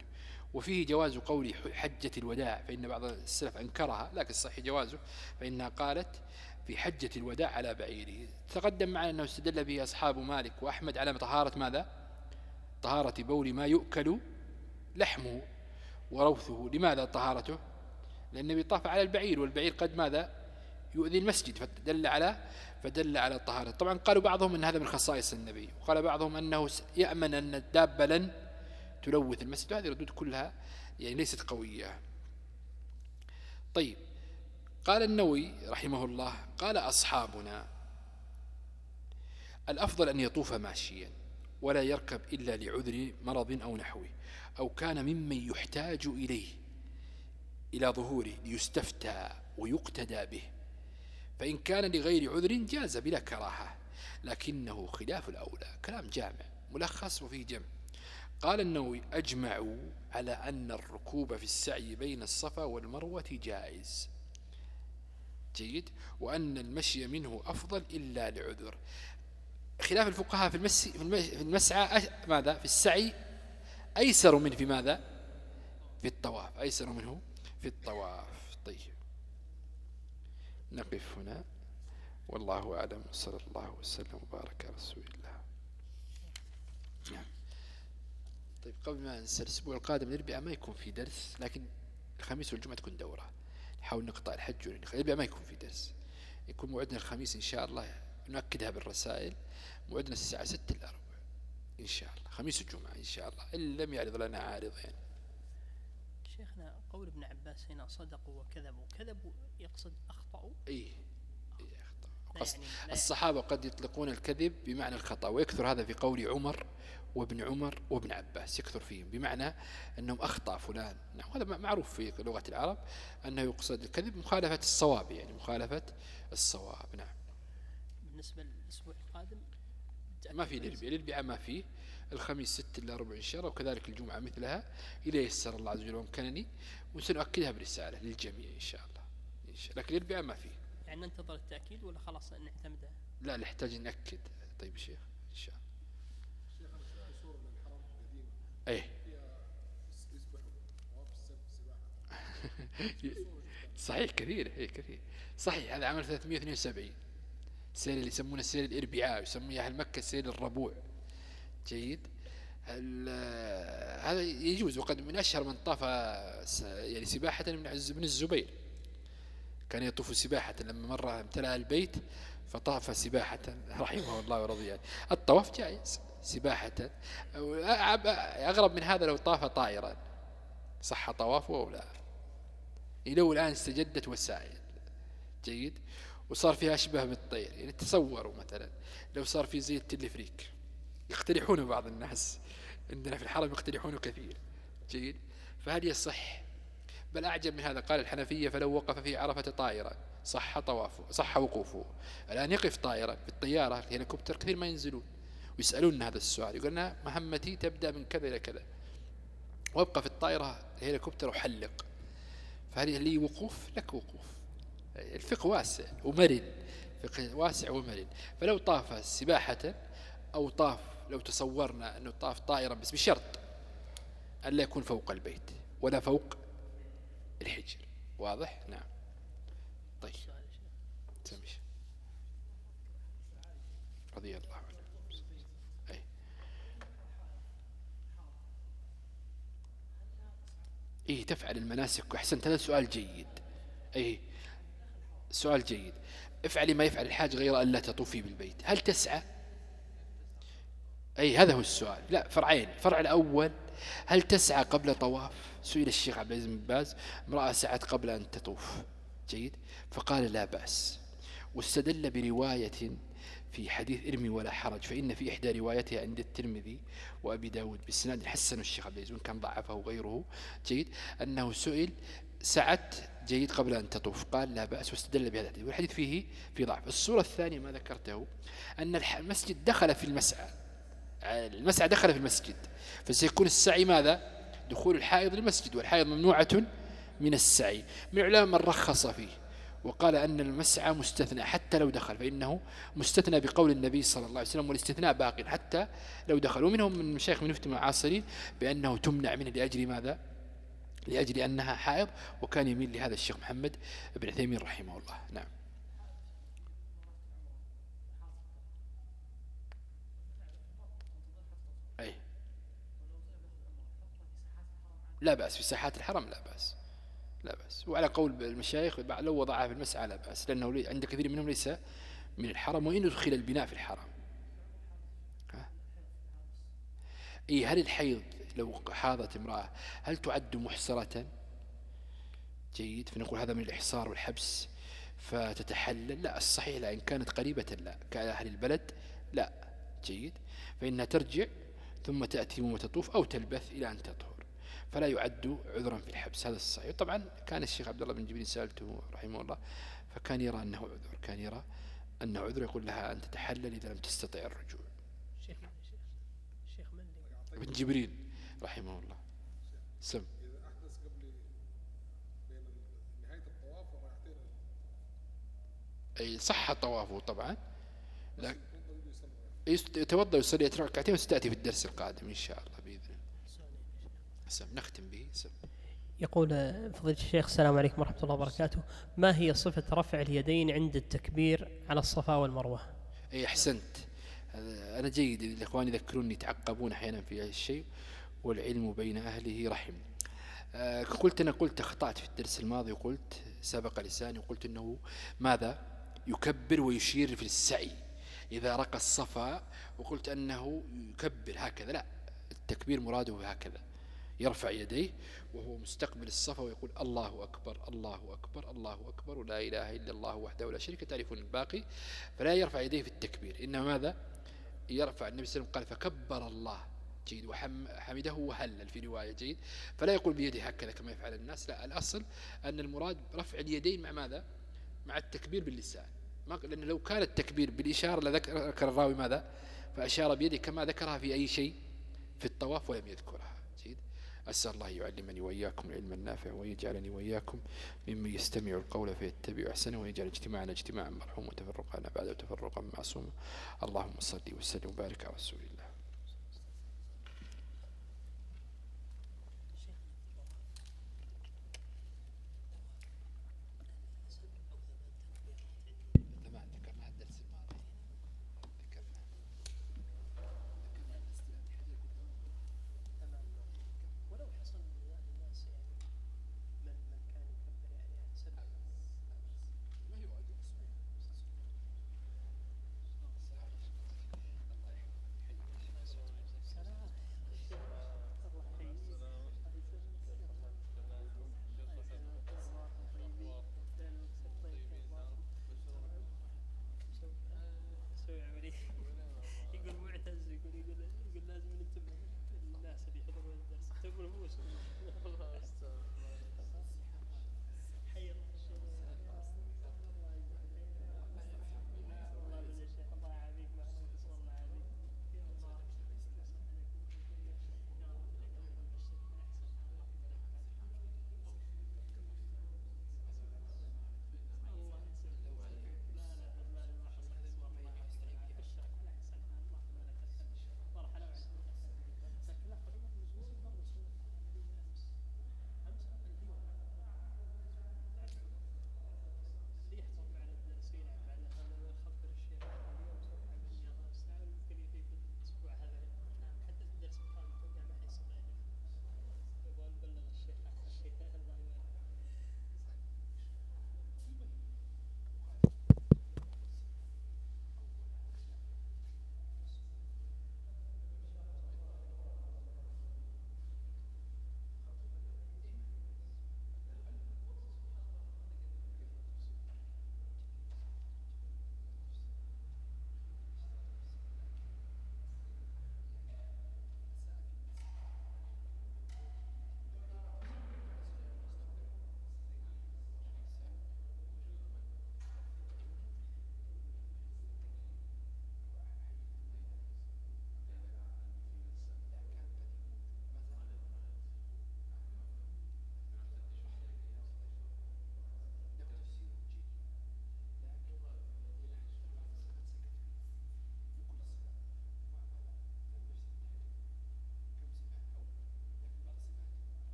وفيه جواز قول حجة الوداع فإن بعض السلف أنكرها لكن صحيح جوازه فإنها قالت في حجة الوداع على بعيره. تقدم معنا أنه استدل به أصحاب مالك وأحمد على طهارة ماذا؟ طهارة بول ما يؤكل لحمه وروثه. لماذا طهارته؟ لأن النبي طاف على البعير والبعير قد ماذا؟ يؤذي المسجد فدل على فدل على الطهارة. طبعا قالوا بعضهم أن هذا من خصائص النبي وقال بعضهم أنه يأمن أن الدابة لن تلوث المسجد هذه الردود كلها يعني ليست قوية. طيب قال النووي رحمه الله قال أصحابنا الأفضل أن يطوف ماشيا ولا يركب إلا لعذر مرض أو نحوه أو كان ممن يحتاج إليه إلى ظهوره ليستفتى ويقتدى به. فإن كان لغير عذر جاز بلا كراهة لكنه خلاف الأولى. كلام جامع ملخص وفيه جمع. قال النووي أجمعوا على أن الركوب في السعي بين الصفا والمروة جائز. جيد. وأن المشي منه أفضل إلا لعذر. خلاف الفقهاء في المسي في المسعى ماذا؟ في السعي أيسر من في ماذا؟ في الطواف. أيسر منه في الطواف. طيب. نقف هنا. والله أعلم. صلى الله وسلم وبارك على رسول الله نعم طيب قبل ما ننسى الأسبوع القادم الأربعاء ما يكون في درس؟ لكن الخميس والجمعة تكون دورة. نحاول نقطع الحج الأربعاء ما يكون في درس. يكون موعدنا الخميس إن شاء الله نؤكدها بالرسائل. موعدنا الساعة ستة إلا ربع إن شاء الله. خميس الجمعة إن شاء الله. إن لم يعرض لنا عارض يعني شيخنا قول ابن عباس هنا صدقوا وكذبوا. كذبوا يقصد أخطأوا؟ إيه, إيه أخطأ يعني الصحابة قد يطلقون الكذب بمعنى الخطأ. ويكثر هذا في قول عمر وابن عمر وابن عباس يكثر فيهم بمعنى أنهم أخطأ فلان. نعم هذا معروف في لغة العرب أنه يقصد الكذب مخالفة الصواب يعني مخالفة الصواب. نعم. بالنسبة للأسبوع القادم ما في الاربعاء الاربعاء ما فيه الخميس ست إلا ربع إن شاء الله وكذلك الجمعة مثلها. إلى يسر الله عز وجل وامكنني وسنؤكدها برسالة للجميع إن شاء الله. إن شاء الله لكن الاربعاء ما فيه يعني ننتظر التأكيد ولا خلاص نعتمدها لا نحتاج نأكد. طيب شيخ إن شاء الله. إيه. صحيح كثير إيه كثير. صحيح هذا عمل 372 سير اللي يسمونه سير الإربعاء يسمونه أهل مكة سير الربوع. جيد. هذا يجوز وقد من أشهر من طاف يعني سباحة من بن الزبير. كان يطوف سباحة لما مر امتلأ البيت فطاف سباحة رحمه الله ورضي عنه. الطواف جائز. سباحة. أغرب من هذا لو طاف طائرا. صح طوافه أو لا؟ لو الآن استجدت وسائل. جيد. وصار فيها أشبه بالطير. يعني تصوروا مثلا. لو صار في زي التلفريك يقترحون بعض الناس. عندنا في الحرم يقترحون كثير. جيد. فهل يصح؟ بل أعجب من هذا. قال الحنفية فلو وقف في عرفة طائرا صح طوافه. صح وقوفه. الآن يقف طائرا في الطيارة الهليكوبتر كثير ما ينزلون. ويسألون هذا السؤال. يقولنا مهمتي تبدأ من كذا إلى كذا. وابقى في الطائرة الهليكوبتر وحلق. فهل لي وقوف لك وقوف. الفقه واسع ومرن. فقه واسع ومرن. فلو طاف سباحة أو طاف لو تصورنا أنه طاف طائرا بس بشرط أن لا يكون فوق البيت ولا فوق الحجر. واضح؟ نعم. طيب. سمش رضي الله عنه أي إيه تفعل المناسك أحسنت هذا سؤال جيد. أي سؤال جيد. افعلي ما يفعل الحاج غير أن لا تطوفي بالبيت. هل تسعى؟ أي هذا هو السؤال. لا فرعين الفرع الأول هل تسعى قبل طواف؟ سئل الشيخ عبد العزيز بن باز. امرأة سعت قبل أن تطوف. جيد. فقال لا بأس. واستدل برواية في حديث إرمي ولا حرج فإن في إحدى روايتها عند الترمذي وأبي داود بسناد حسن الشيخ عبد العزيز كان ضعفه غيره جيد. أنه سئل سعت جيد قبل أن تطوف. قال لا بأس واستدل بهذا الحديث. والحديث فيه في ضعف. الصورة الثانية ما ذكرته أن المسجد دخل في المسعى. المسعى دخل في المسجد. فسيكون السعي ماذا؟ دخول الحائض للمسجد والحائض ممنوعة من السعي. من علماء من رخص فيه. وقال أن المسعى مستثنى حتى لو دخل فإنه مستثنى بقول النبي صلى الله عليه وسلم والاستثناء باق حتى لو دخل. ومنهم من مشايخ من يفتي المعاصرين بأنه تمنع منه لأجل ماذا؟ لأجل أنها حائض وكان يميل لهذا الشيخ محمد بن عثيمين رحمه الله. نعم. أي. لا بأس في ساحات الحرم لا بأس. لا بأس. وعلى قول المشايخ لو وضعها في المسعى لا بأس لأنه عند كثير منهم ليس من الحرم وإن دخل البناء في الحرم. إيه هل الحيض لو حاضت امرأة هل تعد محصرة؟ جيد. فنقول هذا من الإحصار والحبس فتتحلل. لا الصحيح لا إن كانت قريبة لا. كأهل البلد لا. جيد. فإنها ترجع ثم تأتي وتطوف أو تلبث إلى أن تطهر فلا يعد عذرا في الحبس. هذا الصحيح. طبعا كان الشيخ عبد الله بن جبريل سألته رحمه الله فكان يرى أنه عذر كان يرى أنه عذر يقول لها أن تتحلل إذا لم تستطع الرجوع. شيخ شيخ من بن جبريل رحمه الله. سم. أي صح طوافه طبعا لا يتوضأ ويصلي ركعتين وستأتي في الدرس القادم إن شاء الله. سم نختم به. سم يقول فضيلة الشيخ السلام عليكم ورحمة الله وبركاته. ما هي صفة رفع اليدين عند التكبير على الصفا والمروة؟ أي أحسنت. أنا جيد الإخوان يذكروني يتعقبون أحيانا في هذا الشيء والعلم بين أهله رحم. آه، قلت أنا قلت أخطأت في الدرس الماضي وقلت سبق لساني وقلت أنه ماذا؟ يكبر ويشير في السعي. إذا رقى الصفا وقلت أنه يكبر هكذا. لا التكبير مراده هكذا. يرفع يديه وهو مستقبل الصفا ويقول الله أكبر الله أكبر الله أكبر ولا إله إلا الله وحده ولا شريك تعرفون الباقي فلا يرفع يديه في التكبير إنما ماذا؟ يرفع النبي صلى الله عليه وسلم قال فكبر الله جيد وحمده وهلل في رواية جيد. فلا يقول بيده هكذا كما يفعل الناس لا الأصل أن المراد رفع اليدين مع ماذا؟ مع التكبير باللسان. لأن لو كان التكبير بالإشارة لذكر الراوي ماذا؟ فأشار بيده كما ذكرها في أي شيء؟ في الطواف ولم يذكرها. أسأل الله يعلمني وإياكم العلم النافع ويجعلني وإياكم ممن يستمع القول فيتبع أحسنه ويجعل اجتماعنا اجتماعا مرحوم وتفرقنا بعد تفرقا معصوما. اللهم صل وسلم وبارك على رسول الله.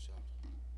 شاء الله